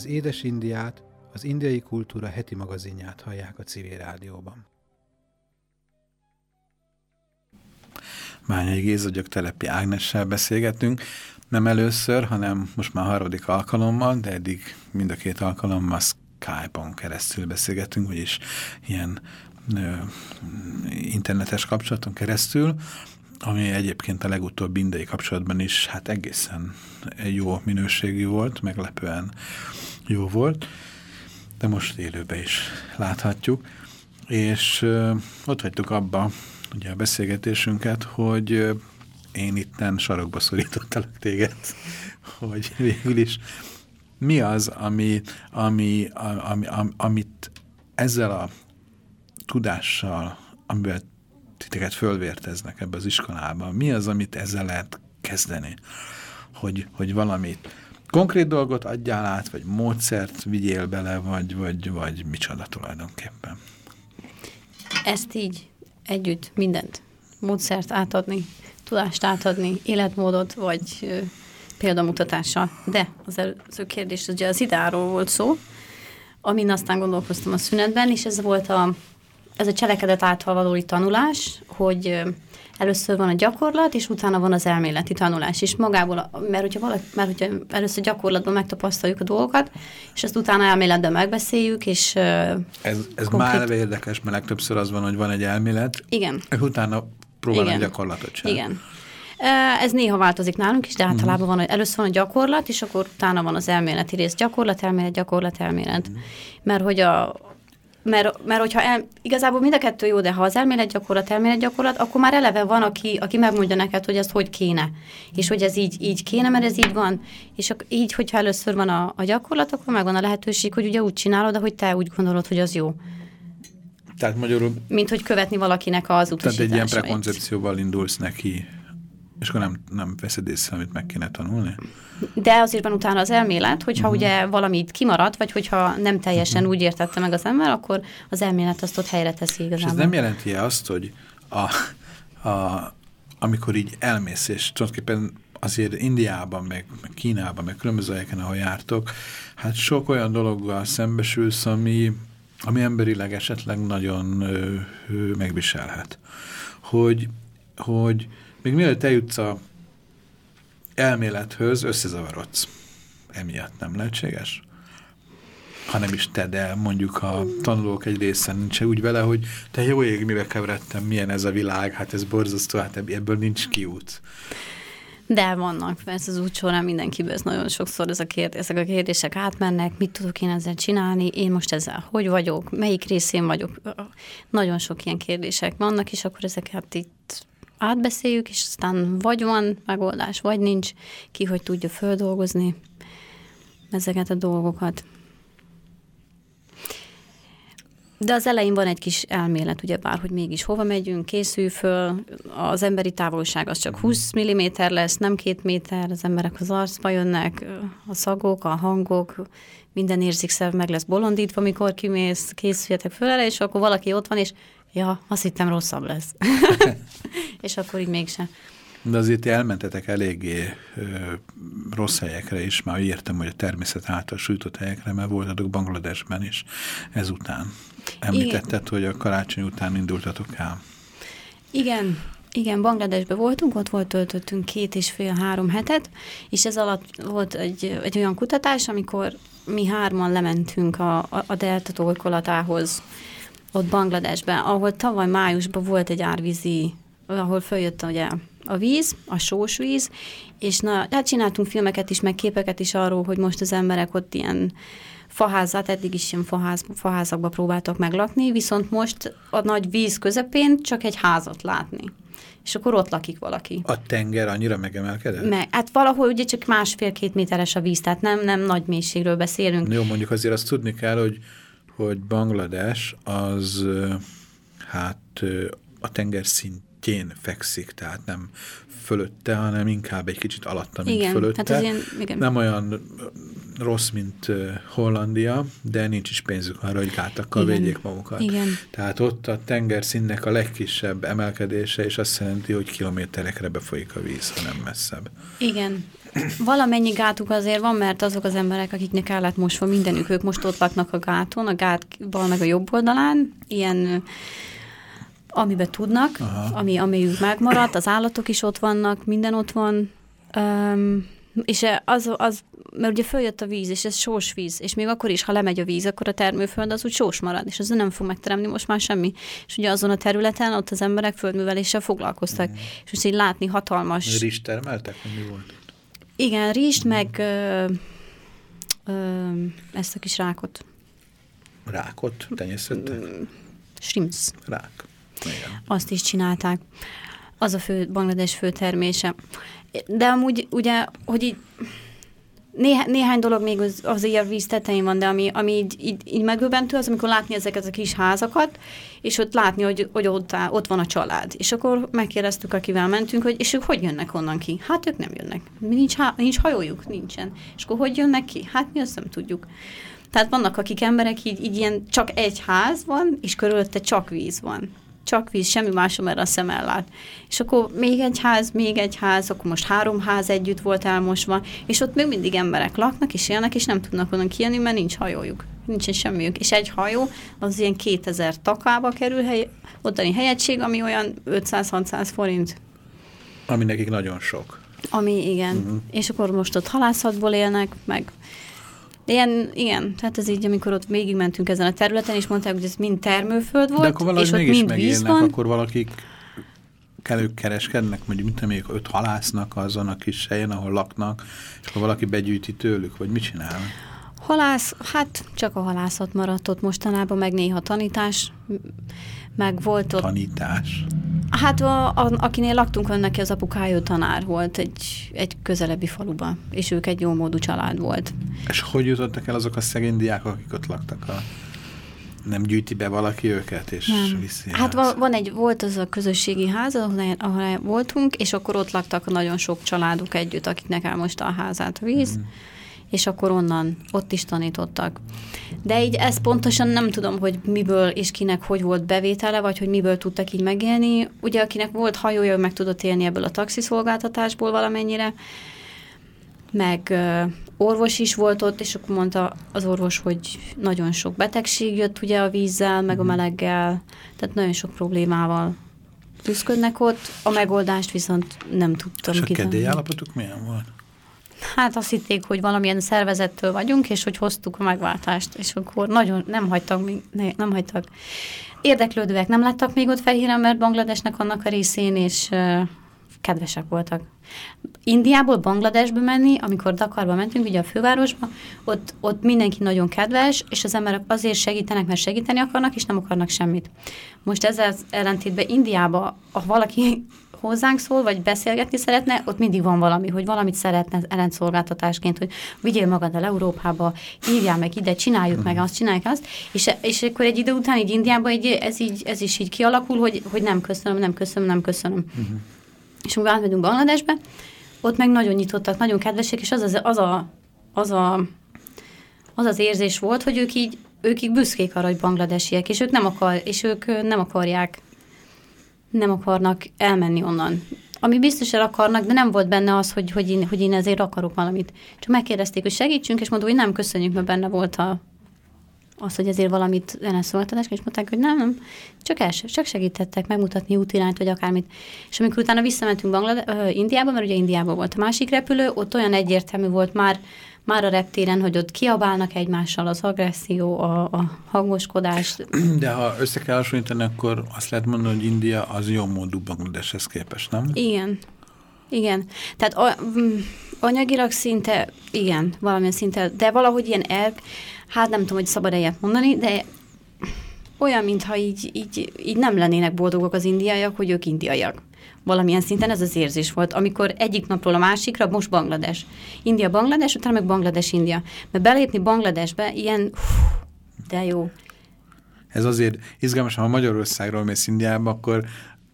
az Édes Indiát, az Indiai Kultúra heti magazinját hallják a civil rádióban. Mányai Géza telepi Ágnessel beszélgetünk. Nem először, hanem most már harmadik alkalommal, de eddig mind a két alkalommal Skype-on keresztül beszélgetünk, vagyis ilyen ö, internetes kapcsolaton keresztül, ami egyébként a legutóbb indai kapcsolatban is hát egészen jó minőségű volt, meglepően jó volt, de most élőben is láthatjuk. És ö, ott hagytuk abba ugye a beszélgetésünket, hogy ö, én itten sarokba szorítottalak téged, hogy végül is mi az, ami, ami, ami, ami, amit ezzel a tudással, amivel titeket fölvérteznek ebbe az iskolában, mi az, amit ezzel lehet kezdeni? Hogy, hogy valamit konkrét dolgot adjál át, vagy módszert vigyél bele, vagy, vagy, vagy micsoda tulajdonképpen? Ezt így együtt mindent, módszert átadni, tudást átadni, életmódot, vagy ö, példamutatással. De az előző kérdés, ugye az idáról volt szó, amin aztán gondolkoztam a szünetben, és ez volt a, ez a cselekedet által valói tanulás, hogy először van a gyakorlat, és utána van az elméleti tanulás. És magából, mert hogyha, valaki, mert hogyha először gyakorlatban megtapasztaljuk a dolgokat, és ezt utána elméletben megbeszéljük, és... Ez, ez konkrét... már érdekes, mert legtöbbször az van, hogy van egy elmélet, Igen. és utána próbálnak gyakorlatot csinálni. Igen. Ez néha változik nálunk is, de mhm. általában van, hogy először van a gyakorlat, és akkor utána van az elméleti rész. Gyakorlat, elmélet, gyakorlat, elmélet. Mm. Mert hogy a, mert, mert hogyha el, igazából mind a kettő jó, de ha az elmélet gyakorlat, elmélet gyakorlat, akkor már eleve van, aki, aki megmondja neked, hogy ezt hogy kéne, és hogy ez így, így kéne, mert ez így van. És ak- így, hogyha először van a, a gyakorlat, akkor megvan a lehetőség, hogy ugye úgy csinálod, ahogy te úgy gondolod, hogy az jó. Tehát magyarul... Mint hogy követni valakinek az utasításait. Tehát egy ilyen prekoncepcióval indulsz neki és akkor nem, nem veszed észre, amit meg kéne tanulni? De azért van utána az elmélet, hogyha uh-huh. ugye valamit kimaradt, vagy hogyha nem teljesen uh-huh. úgy értette meg az ember, akkor az elmélet azt ott helyre teszi igazából. És ez nem jelenti -e azt, hogy a, a, amikor így elmész, és tulajdonképpen azért Indiában, meg, meg Kínában, meg különböző helyeken, ahol jártok, hát sok olyan dologgal szembesülsz, ami, ami emberileg esetleg nagyon ö, ö, megviselhet. Hogy, hogy még mielőtt eljutsz a elmélethöz, összezavarodsz. Emiatt nem lehetséges? Ha nem is te, de mondjuk a tanulók egy része nincs úgy vele, hogy te jó ég, mivel keveredtem, milyen ez a világ, hát ez borzasztó, hát ebből nincs kiút. De vannak, mert az út során mindenkiből ez nagyon sokszor ez a kérd, ezek a kérdések átmennek, mit tudok én ezzel csinálni, én most ezzel hogy vagyok, melyik részén vagyok. Nagyon sok ilyen kérdések vannak, és akkor ezeket itt átbeszéljük, és aztán vagy van megoldás, vagy nincs, ki hogy tudja földolgozni ezeket a dolgokat. De az elején van egy kis elmélet, ugye bár, hogy mégis hova megyünk, készül föl, az emberi távolság az csak 20 mm lesz, nem két méter, az emberek az arcba jönnek, a szagok, a hangok, minden érzékszer meg lesz bolondítva, amikor kimész, készüljetek föl ele, és akkor valaki ott van, és ja, azt hittem rosszabb lesz. és akkor így mégsem. De azért elmentetek eléggé ö, rossz helyekre is, már értem, hogy a természet által sújtott helyekre, mert voltatok Bangladesben is ezután. Említetted, Igen. hogy a karácsony után indultatok el. Igen, igen, Bangladesben voltunk, ott volt töltöttünk két és fél-három hetet, és ez alatt volt egy, egy olyan kutatás, amikor mi hárman lementünk a, a, a delta torkolatához, ott Bangladesben, ahol tavaly májusban volt egy árvízi, ahol följött ugye a víz, a sós víz, és na, hát csináltunk filmeket is, meg képeket is arról, hogy most az emberek ott ilyen faházat, eddig is ilyen faház, faházakba próbáltak meglakni, viszont most a nagy víz közepén csak egy házat látni. És akkor ott lakik valaki. A tenger annyira megemelkedett? Meg, hát valahol ugye csak másfél-két méteres a víz, tehát nem, nem nagy mélységről beszélünk. Jó, mondjuk azért azt tudni kell, hogy hogy Banglades az hát a tenger szint földjén fekszik, tehát nem fölötte, hanem inkább egy kicsit alatta, mint igen, fölötte. Tehát az ilyen, igen. Nem olyan rossz, mint Hollandia, de nincs is pénzük arra, hogy gátakkal Igen. védjék magukat. Igen. Tehát ott a tengerszínnek a legkisebb emelkedése, és azt jelenti, hogy kilométerekre befolyik a víz, ha nem messzebb. Igen. Valamennyi gátuk azért van, mert azok az emberek, akiknek el lett mosva mindenük, ők most ott laknak a gáton, a gátban meg a jobb oldalán, ilyen amiben tudnak, Aha. ami, amiük megmaradt, az állatok is ott vannak, minden ott van, um, és az, az, mert ugye följött a víz, és ez sós víz, és még akkor is, ha lemegy a víz, akkor a termőföld az úgy sós marad, és az nem fog megteremni most már semmi. És ugye azon a területen ott az emberek földműveléssel foglalkoztak, mm. és most így látni hatalmas... Rizs termeltek, mi volt? Igen, rizst, meg ö, ö, ezt a kis rákot. Rákot tenyésztettek? Shrimps. Rák. Igen. Azt is csinálták. Az a fő, Banglades fő termése. De amúgy ugye, hogy így néha, néhány dolog még az, az a víz tetején van, de ami, ami így, így, így megöbentő, az amikor látni ezeket a kis házakat, és ott látni, hogy, hogy ott, áll, ott van a család. És akkor megkérdeztük, akivel mentünk, hogy és ők hogy jönnek onnan ki? Hát ők nem jönnek. Nincs, há, nincs hajójuk, nincsen. És akkor hogy jönnek ki? Hát mi azt nem tudjuk. Tehát vannak, akik emberek így, így ilyen, csak egy ház van, és körülötte csak víz van csak víz, semmi másom erre a szem ellát. És akkor még egy ház, még egy ház, akkor most három ház együtt volt elmosva, és ott még mindig emberek laknak és élnek, és nem tudnak onnan kijönni, mert nincs hajójuk. Nincsen semmiük. És egy hajó az ilyen 2000 takába kerül, hely, ottani helyegység, ami olyan 500-600 forint. Ami nekik nagyon sok. Ami igen. Uh-huh. És akkor most ott halászatból élnek, meg Ilyen, igen, tehát ez így, amikor ott végigmentünk ezen a területen, és mondták, hogy ez mind termőföld volt, De akkor és ott mégis mind megélnek, víz van. akkor valakik kellők kereskednek, mondjuk mint amíg öt halásznak azon a kis helyen, ahol laknak, és akkor valaki begyűjti tőlük, vagy mit csinál? Halász, hát csak a halászat maradt ott mostanában, meg néha tanítás, meg volt ott... Tanítás? Hát a, a, akinél laktunk, annak az apukája tanár volt egy, egy közelebbi faluban, és ők egy jó módú család volt. És hogy jutottak el azok a szegény diákok, akik ott laktak? A... Nem gyűjti be valaki őket, és Nem. viszi Hát van, van egy, volt az a közösségi ház, ahol, ahol voltunk, és akkor ott laktak nagyon sok családok együtt, akiknek elmosta a házát víz, mm. És akkor onnan, ott is tanítottak. De így ezt pontosan nem tudom, hogy miből és kinek hogy volt bevétele, vagy hogy miből tudtak így megélni. Ugye akinek volt hajója, meg tudott élni ebből a taxiszolgáltatásból valamennyire, meg uh, orvos is volt ott, és akkor mondta az orvos, hogy nagyon sok betegség jött ugye a vízzel, meg a meleggel, tehát nagyon sok problémával küzdködnek ott. A megoldást viszont nem tudtam És a kitalálni. kedélyállapotuk milyen volt? Hát azt hitték, hogy valamilyen szervezettől vagyunk, és hogy hoztuk a megváltást, és akkor nagyon nem hagytak, nem hagytak. Érdeklődőek nem láttak még ott fehér embert Bangladesnek annak a részén, és kedvesek voltak. Indiából Bangladesbe menni, amikor Dakarba mentünk, ugye a fővárosba, ott, ott mindenki nagyon kedves, és az emberek azért segítenek, mert segíteni akarnak, és nem akarnak semmit. Most ezzel ellentétben Indiába, ha valaki hozzánk szól, vagy beszélgetni szeretne, ott mindig van valami, hogy valamit szeretne ellenszolgáltatásként, hogy vigyél magad el Európába, hívjál meg ide, csináljuk meg azt, csináljuk azt, és, és akkor egy idő után így Indiában egy, ez, így, ez is így kialakul, hogy, hogy nem köszönöm, nem köszönöm, nem köszönöm. Uh-huh. És amikor átmegyünk Bangladesbe, ott meg nagyon nyitottak, nagyon kedvesek, és az az, az, a, az, a, az az érzés volt, hogy ők így, ők így büszkék arra, hogy bangladesiek, és ők nem, akar, és ők nem akarják, nem akarnak elmenni onnan. Ami biztos el akarnak, de nem volt benne az, hogy, hogy, én, hogy én ezért akarok valamit. Csak megkérdezték, hogy segítsünk, és mondom, hogy nem köszönjük, mert benne volt a, az, hogy ezért valamit ellenszolgáltatás, és mondták, hogy nem, nem, csak, el, csak segítettek megmutatni útirányt, vagy akármit. És amikor utána visszamentünk Banglade- ö, Indiába, mert ugye Indiában volt a másik repülő, ott olyan egyértelmű volt már, már a reptéren, hogy ott kiabálnak egymással az agresszió, a, a hangoskodás. De ha össze kell hasonlítani, akkor azt lehet mondani, hogy India az jó módú Bangladeshez képest, nem? Igen. Igen. Tehát a, mm, anyagilag szinte, igen, valamilyen szinte, de valahogy ilyen el, hát nem tudom, hogy szabad-e ilyet mondani, de olyan, mintha így, így, így nem lennének boldogok az indiaiak, hogy ők indiaiak. Valamilyen szinten ez az érzés volt, amikor egyik napról a másikra, most Banglades. India, Banglades, utána meg Banglades, India. Mert belépni Bangladesbe ilyen, hú, de jó. Ez azért izgalmas, ha Magyarországról mész Indiába, akkor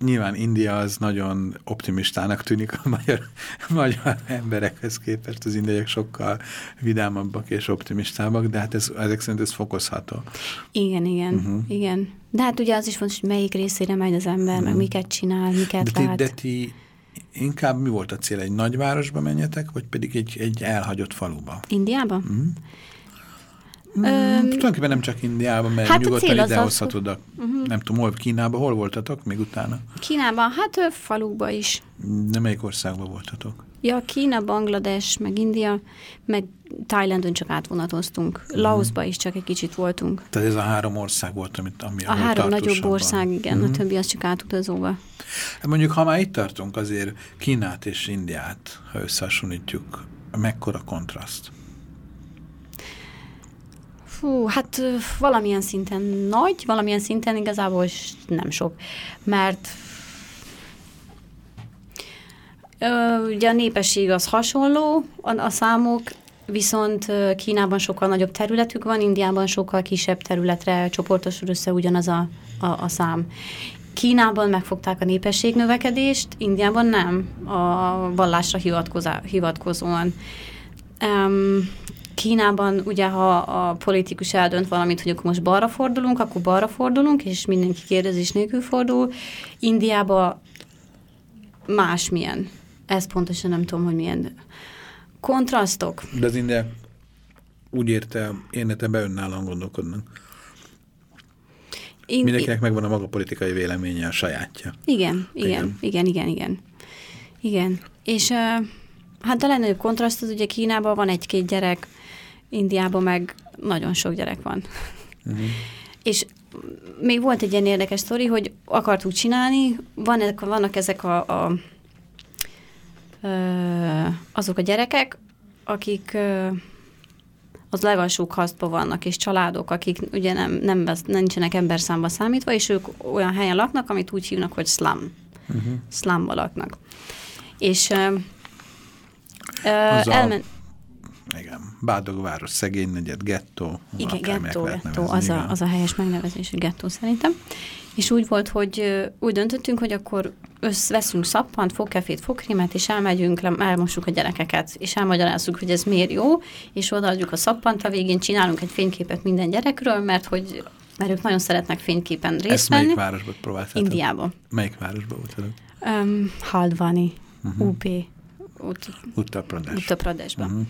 nyilván India az nagyon optimistának tűnik a magyar, magyar emberekhez képest, az indiaiak sokkal vidámabbak és optimistábbak, de hát ez, ezek szerint ez fokozható. Igen, igen, uh -huh. igen. De hát ugye az is fontos, hogy melyik részére megy az ember, uh -huh. meg mhm. miket csinál, miket de lát. de ti inkább mi volt a cél? Egy nagyvárosba menjetek, vagy pedig egy, egy elhagyott faluba? Indiába? Uh -huh. Mm, tulajdonképpen nem csak Indiában, mert hát nyugodtan idehozhatod a, uh -huh. nem tudom, hol Kínában, hol voltatok még utána? Kínában, hát falukba is. De melyik országban voltatok? Ja, Kína, Banglades, meg India, meg Thailandon csak átvonatoztunk. Uh -huh. Laosba is csak egy kicsit voltunk. Tehát ez a három ország volt, amit, ami A három nagyobb ország, igen, uh -huh. a mhm. többi az csak átutazóval. Hát mondjuk, ha már itt tartunk, azért Kínát és Indiát, ha összehasonlítjuk, mekkora kontraszt? Fú, hát valamilyen szinten nagy, valamilyen szinten igazából nem sok, mert ugye a népesség az hasonló, a, a számok, viszont Kínában sokkal nagyobb területük van, Indiában sokkal kisebb területre csoportosul össze ugyanaz a, a, a szám. Kínában megfogták a népesség növekedést, Indiában nem, a vallásra hivatkozóan. Um, Kínában ugye, ha a politikus eldönt valamit, hogy akkor most balra fordulunk, akkor balra fordulunk, és mindenki kérdezés nélkül fordul. Indiában másmilyen. Ez pontosan nem tudom, hogy milyen kontrasztok. De az indiák úgy érte, érte be önállóan gondolkodnak. In, Mindenkinek megvan a maga politikai véleménye, a sajátja. Igen, igen, igen, igen, igen. Igen. És uh, hát a legnagyobb kontraszt az ugye Kínában van egy-két gyerek, Indiában meg nagyon sok gyerek van. Uh-huh. És még volt egy ilyen érdekes sztori, hogy akartuk csinálni, van, vannak ezek a, a azok a gyerekek, akik az legalsók hasztban vannak, és családok, akik ugye nem, nem nincsenek emberszámba számítva, és ők olyan helyen laknak, amit úgy hívnak, hogy slum. Uh-huh. Slumba laknak. És uh, uh, elmen... Igen, Bádogváros, szegény negyed, gettó. Igen, gettó, gettó, az a, az a helyes megnevezés, gettó szerintem. És úgy volt, hogy úgy döntöttünk, hogy akkor össz, veszünk szappant, fogkefét, fogkrémet, és elmegyünk, elmossuk a gyerekeket, és elmagyarázzuk, hogy ez miért jó, és odaadjuk a szappant, a végén csinálunk egy fényképet minden gyerekről, mert hogy mert ők nagyon szeretnek fényképen részt Ezt venni. melyik városban próbáltátok? Indiában. Melyik városban voltatok? Um, Haldvani, uh-huh. UP. Ut Uttar Pradesh. Uttar Pradeshben. Uh-huh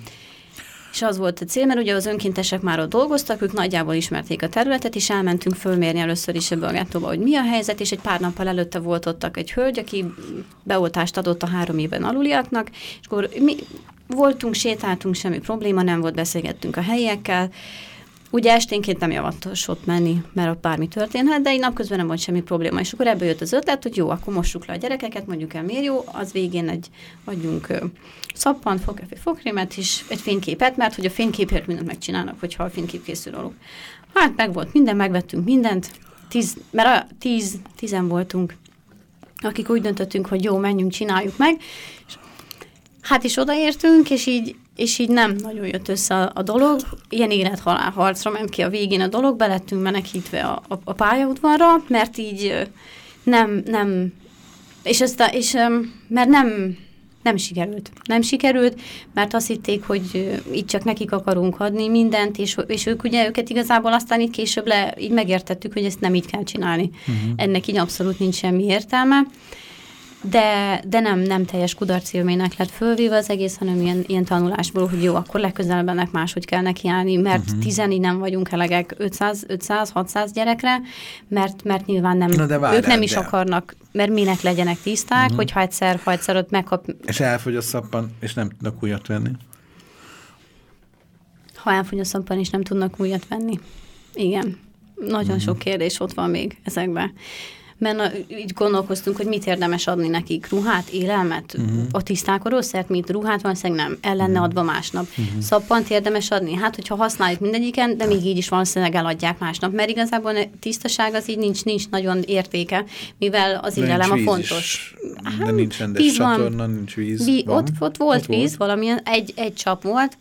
és az volt a cél, mert ugye az önkéntesek már ott dolgoztak, ők nagyjából ismerték a területet, és elmentünk fölmérni először is a gettóba, hogy mi a helyzet, és egy pár nappal előtte volt ott egy hölgy, aki beoltást adott a három éven aluliaknak, és akkor mi voltunk, sétáltunk, semmi probléma, nem volt, beszélgettünk a helyiekkel, Ugye esténként nem javatott menni, mert ott bármi történhet, de egy napközben nem volt semmi probléma. És akkor ebből jött az ötlet, hogy jó, akkor mossuk le a gyerekeket, mondjuk el miért jó, az végén egy adjunk szappant, fogkefé, fogkrémet és egy fényképet, mert hogy a fényképért mindent megcsinálnak, hogyha a fénykép készül róluk. Hát meg volt minden, megvettünk mindent, tíz, mert a tíz, tizen voltunk, akik úgy döntöttünk, hogy jó, menjünk, csináljuk meg. És hát is odaértünk, és így és így nem nagyon jött össze a, a dolog. Ilyen élethalál harcra ment ki a végén a dolog, belettünk menekítve a, a, a pályaudvarra, mert így nem, nem, és, ezt a, és mert nem, nem sikerült. Nem sikerült, mert azt hitték, hogy itt csak nekik akarunk adni mindent, és, és ők ugye őket igazából aztán itt később le, így megértettük, hogy ezt nem így kell csinálni. Uh-huh. Ennek így abszolút nincs semmi értelme de, de nem, nem teljes kudarc élménynek lett fölvéve az egész, hanem ilyen, ilyen tanulásból, hogy jó, akkor legközelebb ennek máshogy kell nekiállni, mert uh-huh. tizenig nem vagyunk elegek 500-600 gyerekre, mert, mert nyilván nem, Na de várjál, ők nem is de... akarnak, mert minek legyenek tiszták, uh-huh. hogyha egyszer, ha egyszer ott megkap... És elfogy a szappan, és nem tudnak újat venni? Ha elfogy a szappan, és nem tudnak újat venni. Igen. Nagyon uh-huh. sok kérdés ott van még ezekben mert na, így gondolkoztunk, hogy mit érdemes adni nekik, ruhát, élelmet, uh-huh. a tisztálkodószert, mint ruhát valószínűleg nem, el lenne uh-huh. adva másnap. Uh-huh. Szappant érdemes adni, hát hogyha használjuk mindegyiken, de még így is valószínűleg eladják másnap, mert igazából a tisztaság az így nincs, nincs nagyon értéke, mivel az élelem a fontos. Hát, de nincs rendes víz csatorna, nincs víz. Vi, van? Ott, ott volt ott víz, volt. valamilyen, egy, egy csap volt,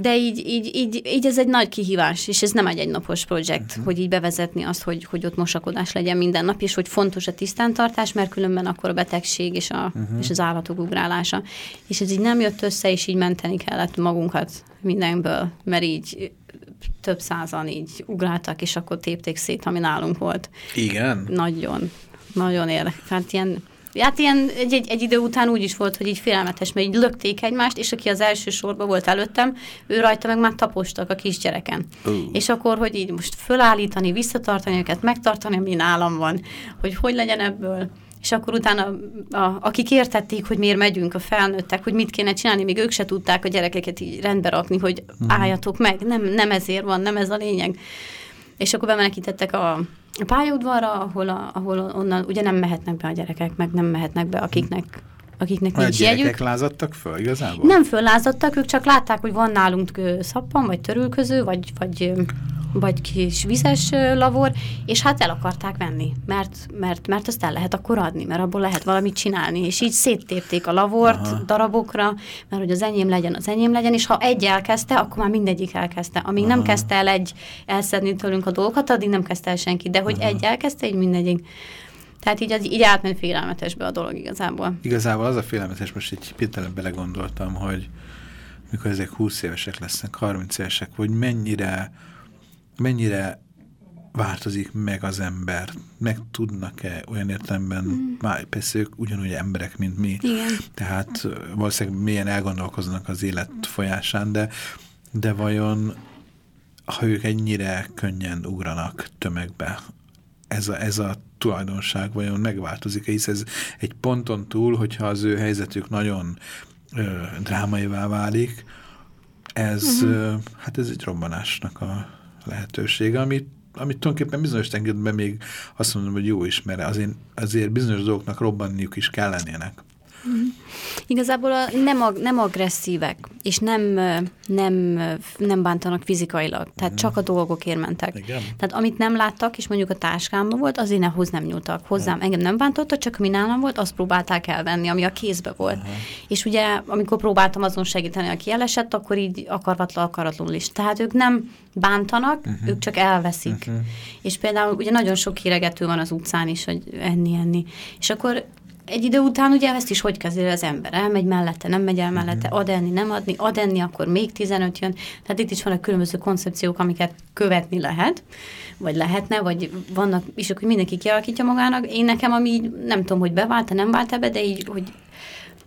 De így, így, így, így ez egy nagy kihívás, és ez nem egy egynapos projekt, uh-huh. hogy így bevezetni azt, hogy, hogy ott mosakodás legyen minden nap, és hogy fontos a tisztántartás, mert különben akkor a betegség és, a, uh-huh. és az állatok ugrálása. És ez így nem jött össze, és így menteni kellett magunkat mindenből, mert így több százan így ugráltak, és akkor tépték szét, ami nálunk volt. Igen? Nagyon, nagyon érdekes. Hát ilyen Hát ilyen egy, egy, egy idő után úgy is volt, hogy így félelmetes, mert így lökték egymást, és aki az első sorban volt előttem, ő rajta meg már tapostak a kisgyereken. Uh. És akkor, hogy így most fölállítani, visszatartani őket, megtartani, ami nálam van, hogy hogy legyen ebből és akkor utána, a, akik értették, hogy miért megyünk, a felnőttek, hogy mit kéne csinálni, még ők se tudták a gyerekeket így rendbe rakni, hogy uh-huh. álljatok meg, nem, nem ezért van, nem ez a lényeg. És akkor bemenekítettek a, a pályaudvarra, ahol, a, ahol onnan ugye nem mehetnek be a gyerekek, meg nem mehetnek be, akiknek akiknek Olyan nincs gyerekek jegyük. lázadtak föl igazából? Nem föllázadtak, ők csak látták, hogy van nálunk szappan, vagy törülköző, vagy, vagy vagy kis vizes lavor, és hát el akarták venni, mert, mert, mert azt el lehet akkor adni, mert abból lehet valamit csinálni, és így széttépték a lavort Aha. darabokra, mert hogy az enyém legyen, az enyém legyen, és ha egy elkezdte, akkor már mindegyik elkezdte. Amíg Aha. nem kezdte el egy elszedni tőlünk a dolgokat, addig nem kezdte el senki, de hogy Aha. egy elkezdte, így mindegyik. Tehát így, így átment félelmetesbe a dolog igazából. Igazából az a félelmetes, most egy pillanat belegondoltam, hogy mikor ezek 20 évesek lesznek, 30 évesek, hogy mennyire mennyire változik meg az ember, meg tudnak-e olyan értelemben, mm. már persze ők ugyanúgy emberek, mint mi, Igen. tehát valószínűleg milyen elgondolkoznak az élet folyásán, de, de vajon ha ők ennyire könnyen ugranak tömegbe, ez a, ez a tulajdonság vajon megváltozik hisz ez egy ponton túl, hogyha az ő helyzetük nagyon ö, drámaivá válik, ez, uh mhm. -huh. ö, hát ez egy robbanásnak a lehetősége, amit, amit tulajdonképpen bizonyos tekintetben még azt mondom, hogy jó is, mert azért, azért bizonyos dolgoknak robbanniuk is kellenének. Mm. Igazából a, nem, ag, nem agresszívek, és nem, nem, nem bántanak fizikailag, tehát mm. csak a dolgokért mentek. Igen. Tehát amit nem láttak, és mondjuk a táskámban volt, azért nehoz nem nyúltak hozzám. Ja. Engem nem bántotta, csak ami nálam volt, azt próbálták elvenni, ami a kézbe volt. Aha. És ugye, amikor próbáltam azon segíteni, aki elesett, akkor így akarvatlan, akaratlanul is. Tehát ők nem bántanak, uh-huh. ők csak elveszik. Uh-huh. És például ugye nagyon sok kéregető van az utcán is, hogy enni, enni. És akkor egy idő után ugye ezt is hogy kezeli az ember? Elmegy mellette, nem megy el mellette, ad enni, nem adni, ad enni, akkor még 15 jön. Tehát itt is vannak különböző koncepciók, amiket követni lehet, vagy lehetne, vagy vannak, és akkor mindenki kialakítja magának. Én nekem, ami nem tudom, hogy bevált, nem vált ebbe, de így, hogy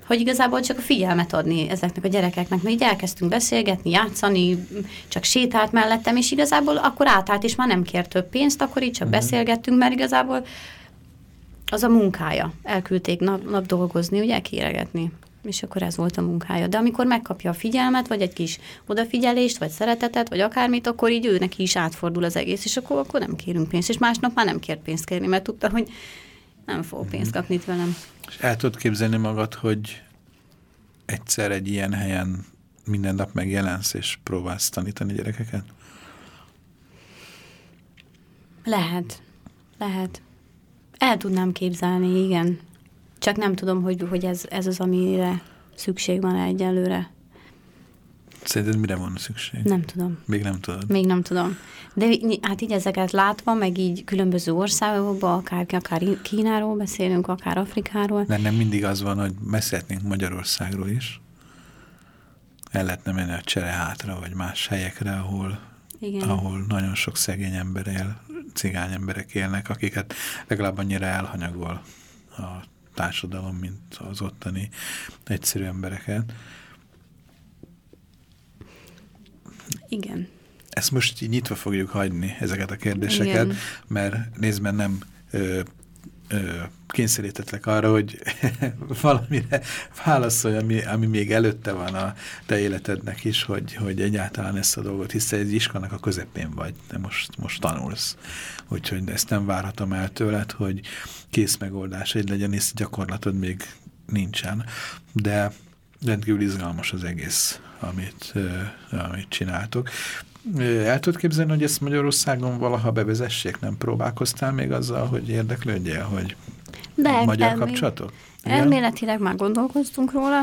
hogy igazából csak a figyelmet adni ezeknek a gyerekeknek, mert így elkezdtünk beszélgetni, játszani, csak sétált mellettem, és igazából akkor átállt, és már nem kért több pénzt, akkor így csak uh-huh. beszélgettünk, mert igazából az a munkája. Elküldték nap, nap dolgozni, ugye kéregetni. És akkor ez volt a munkája. De amikor megkapja a figyelmet, vagy egy kis odafigyelést, vagy szeretetet, vagy akármit, akkor így őnek is átfordul az egész, és akkor, akkor nem kérünk pénzt. És másnap már nem kért pénzt kérni, mert tudta, hogy nem fog pénzt kapni velem. És el tudod képzelni magad, hogy egyszer egy ilyen helyen minden nap megjelensz, és próbálsz tanítani gyerekeket? Lehet. Lehet. El tudnám képzelni, igen. Csak nem tudom, hogy, hogy ez, ez az, amire szükség van egyelőre. Szerinted mire van szükség? Nem tudom. Még nem tudod? Még nem tudom. De hát így ezeket látva, meg így különböző országokban, akár, akár Kínáról beszélünk, akár Afrikáról. De nem mindig az van, hogy beszélhetnénk Magyarországról is. El lehetne menni a csere hátra, vagy más helyekre, ahol, Igen. ahol nagyon sok szegény ember él, cigány emberek élnek, akiket legalább annyira elhanyagol a társadalom, mint az ottani egyszerű embereket. Igen. Ezt most nyitva fogjuk hagyni, ezeket a kérdéseket, Igen. mert nézd, nem ö, kényszerítetlek arra, hogy valamire válaszolj, ami, ami még előtte van a te életednek is, hogy, hogy egyáltalán ezt a dolgot, hiszen egy iskolának a közepén vagy, de most, most tanulsz. Úgyhogy ezt nem várhatom el tőled, hogy kész megoldás egy legyen, és gyakorlatod még nincsen. De rendkívül izgalmas az egész, amit, amit csináltok. El tudod képzelni, hogy ezt Magyarországon valaha bevezessék? Nem próbálkoztál még azzal, hogy érdeklődjél, hogy De magyar elmélet, kapcsolatok? Igen? Elméletileg már gondolkoztunk róla,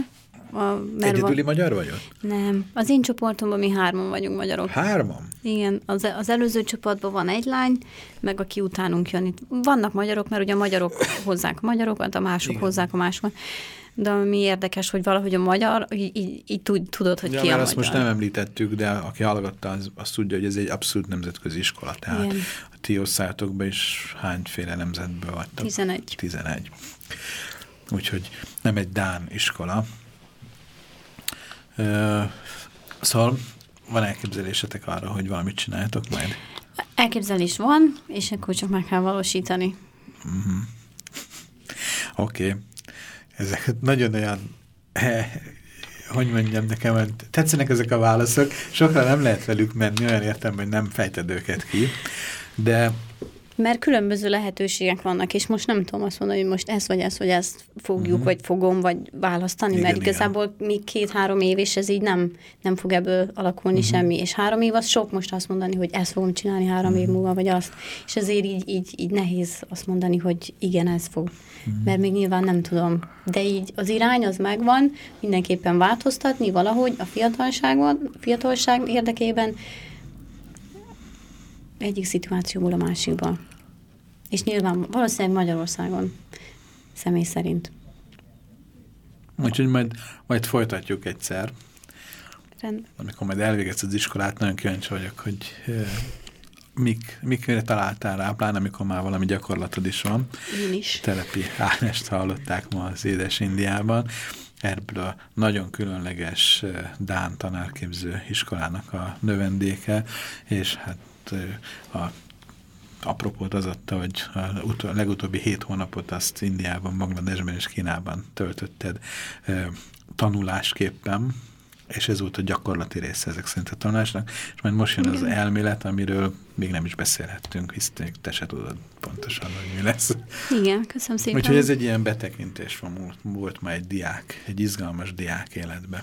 A, mert Egyedüli magyar vagy ott? Nem. Az én csoportomban mi hárman vagyunk magyarok. Hárman? Igen. Az, az előző csoportban van egy lány, meg aki utánunk jön. Itt vannak magyarok, mert ugye a magyarok hozzák a magyarokat, a mások Igen. hozzák a másokat. De mi érdekes, hogy valahogy a magyar, így, így, így tudod, hogy ja, ki a azt magyar. most nem említettük, de aki hallgatta, az, azt tudja, hogy ez egy abszolút nemzetközi iskola. Tehát Igen. a ti osztályatokban is hányféle nemzetből vagytok? 11. 11. Úgyhogy nem egy Dán iskola. Szóval van elképzelésetek arra, hogy valamit csináljatok majd? Elképzelés van, és akkor csak meg kell valósítani. Uh mhm. -huh. Oké. Okay. Ezek nagyon olyan, eh, hogy mondjam nekem, tetszenek ezek a válaszok, sokra nem lehet velük menni, olyan értem, hogy nem fejted őket ki, de mert különböző lehetőségek vannak, és most nem tudom azt mondani, hogy most ezt vagy ezt, vagy ezt fogjuk, uh mhm. -huh. vagy fogom, vagy választani, igen, mert igen. igazából még két-három év, és ez így nem, nem fog ebből alakulni uh mhm. -huh. semmi, és három év az sok most azt mondani, hogy ezt fogom csinálni három uh -huh. év mhm. múlva, vagy azt, és ezért így, így, így nehéz azt mondani, hogy igen, ez fog, uh -huh. mert még nyilván nem tudom, de így az irány az megvan, mindenképpen változtatni valahogy a fiatalságon, fiatalság érdekében, egyik szituációból a másikba. És nyilván valószínűleg Magyarországon, személy szerint. Úgyhogy majd, majd folytatjuk egyszer. Rendben. Amikor majd elvégezsz az iskolát, nagyon kíváncsi vagyok, hogy mik, mikre találtál rá, pláne amikor már valami gyakorlatod is van. Én is. Telepi Ágnest hallották ma az Édes Indiában. Erből a nagyon különleges Dán tanárképző iskolának a növendéke, és hát a apropót az adta, hogy a legutóbbi hét hónapot azt Indiában, Bangladesben és Kínában töltötted tanulásképpen, és ez volt a gyakorlati része ezek szerint a tanulásnak, és majd most jön az elmélet, amiről még nem is beszélhettünk, hisz te se tudod pontosan, hogy mi lesz. Igen, köszönöm szépen. Úgyhogy ez egy ilyen betekintés van, volt ma egy diák, egy izgalmas diák életbe.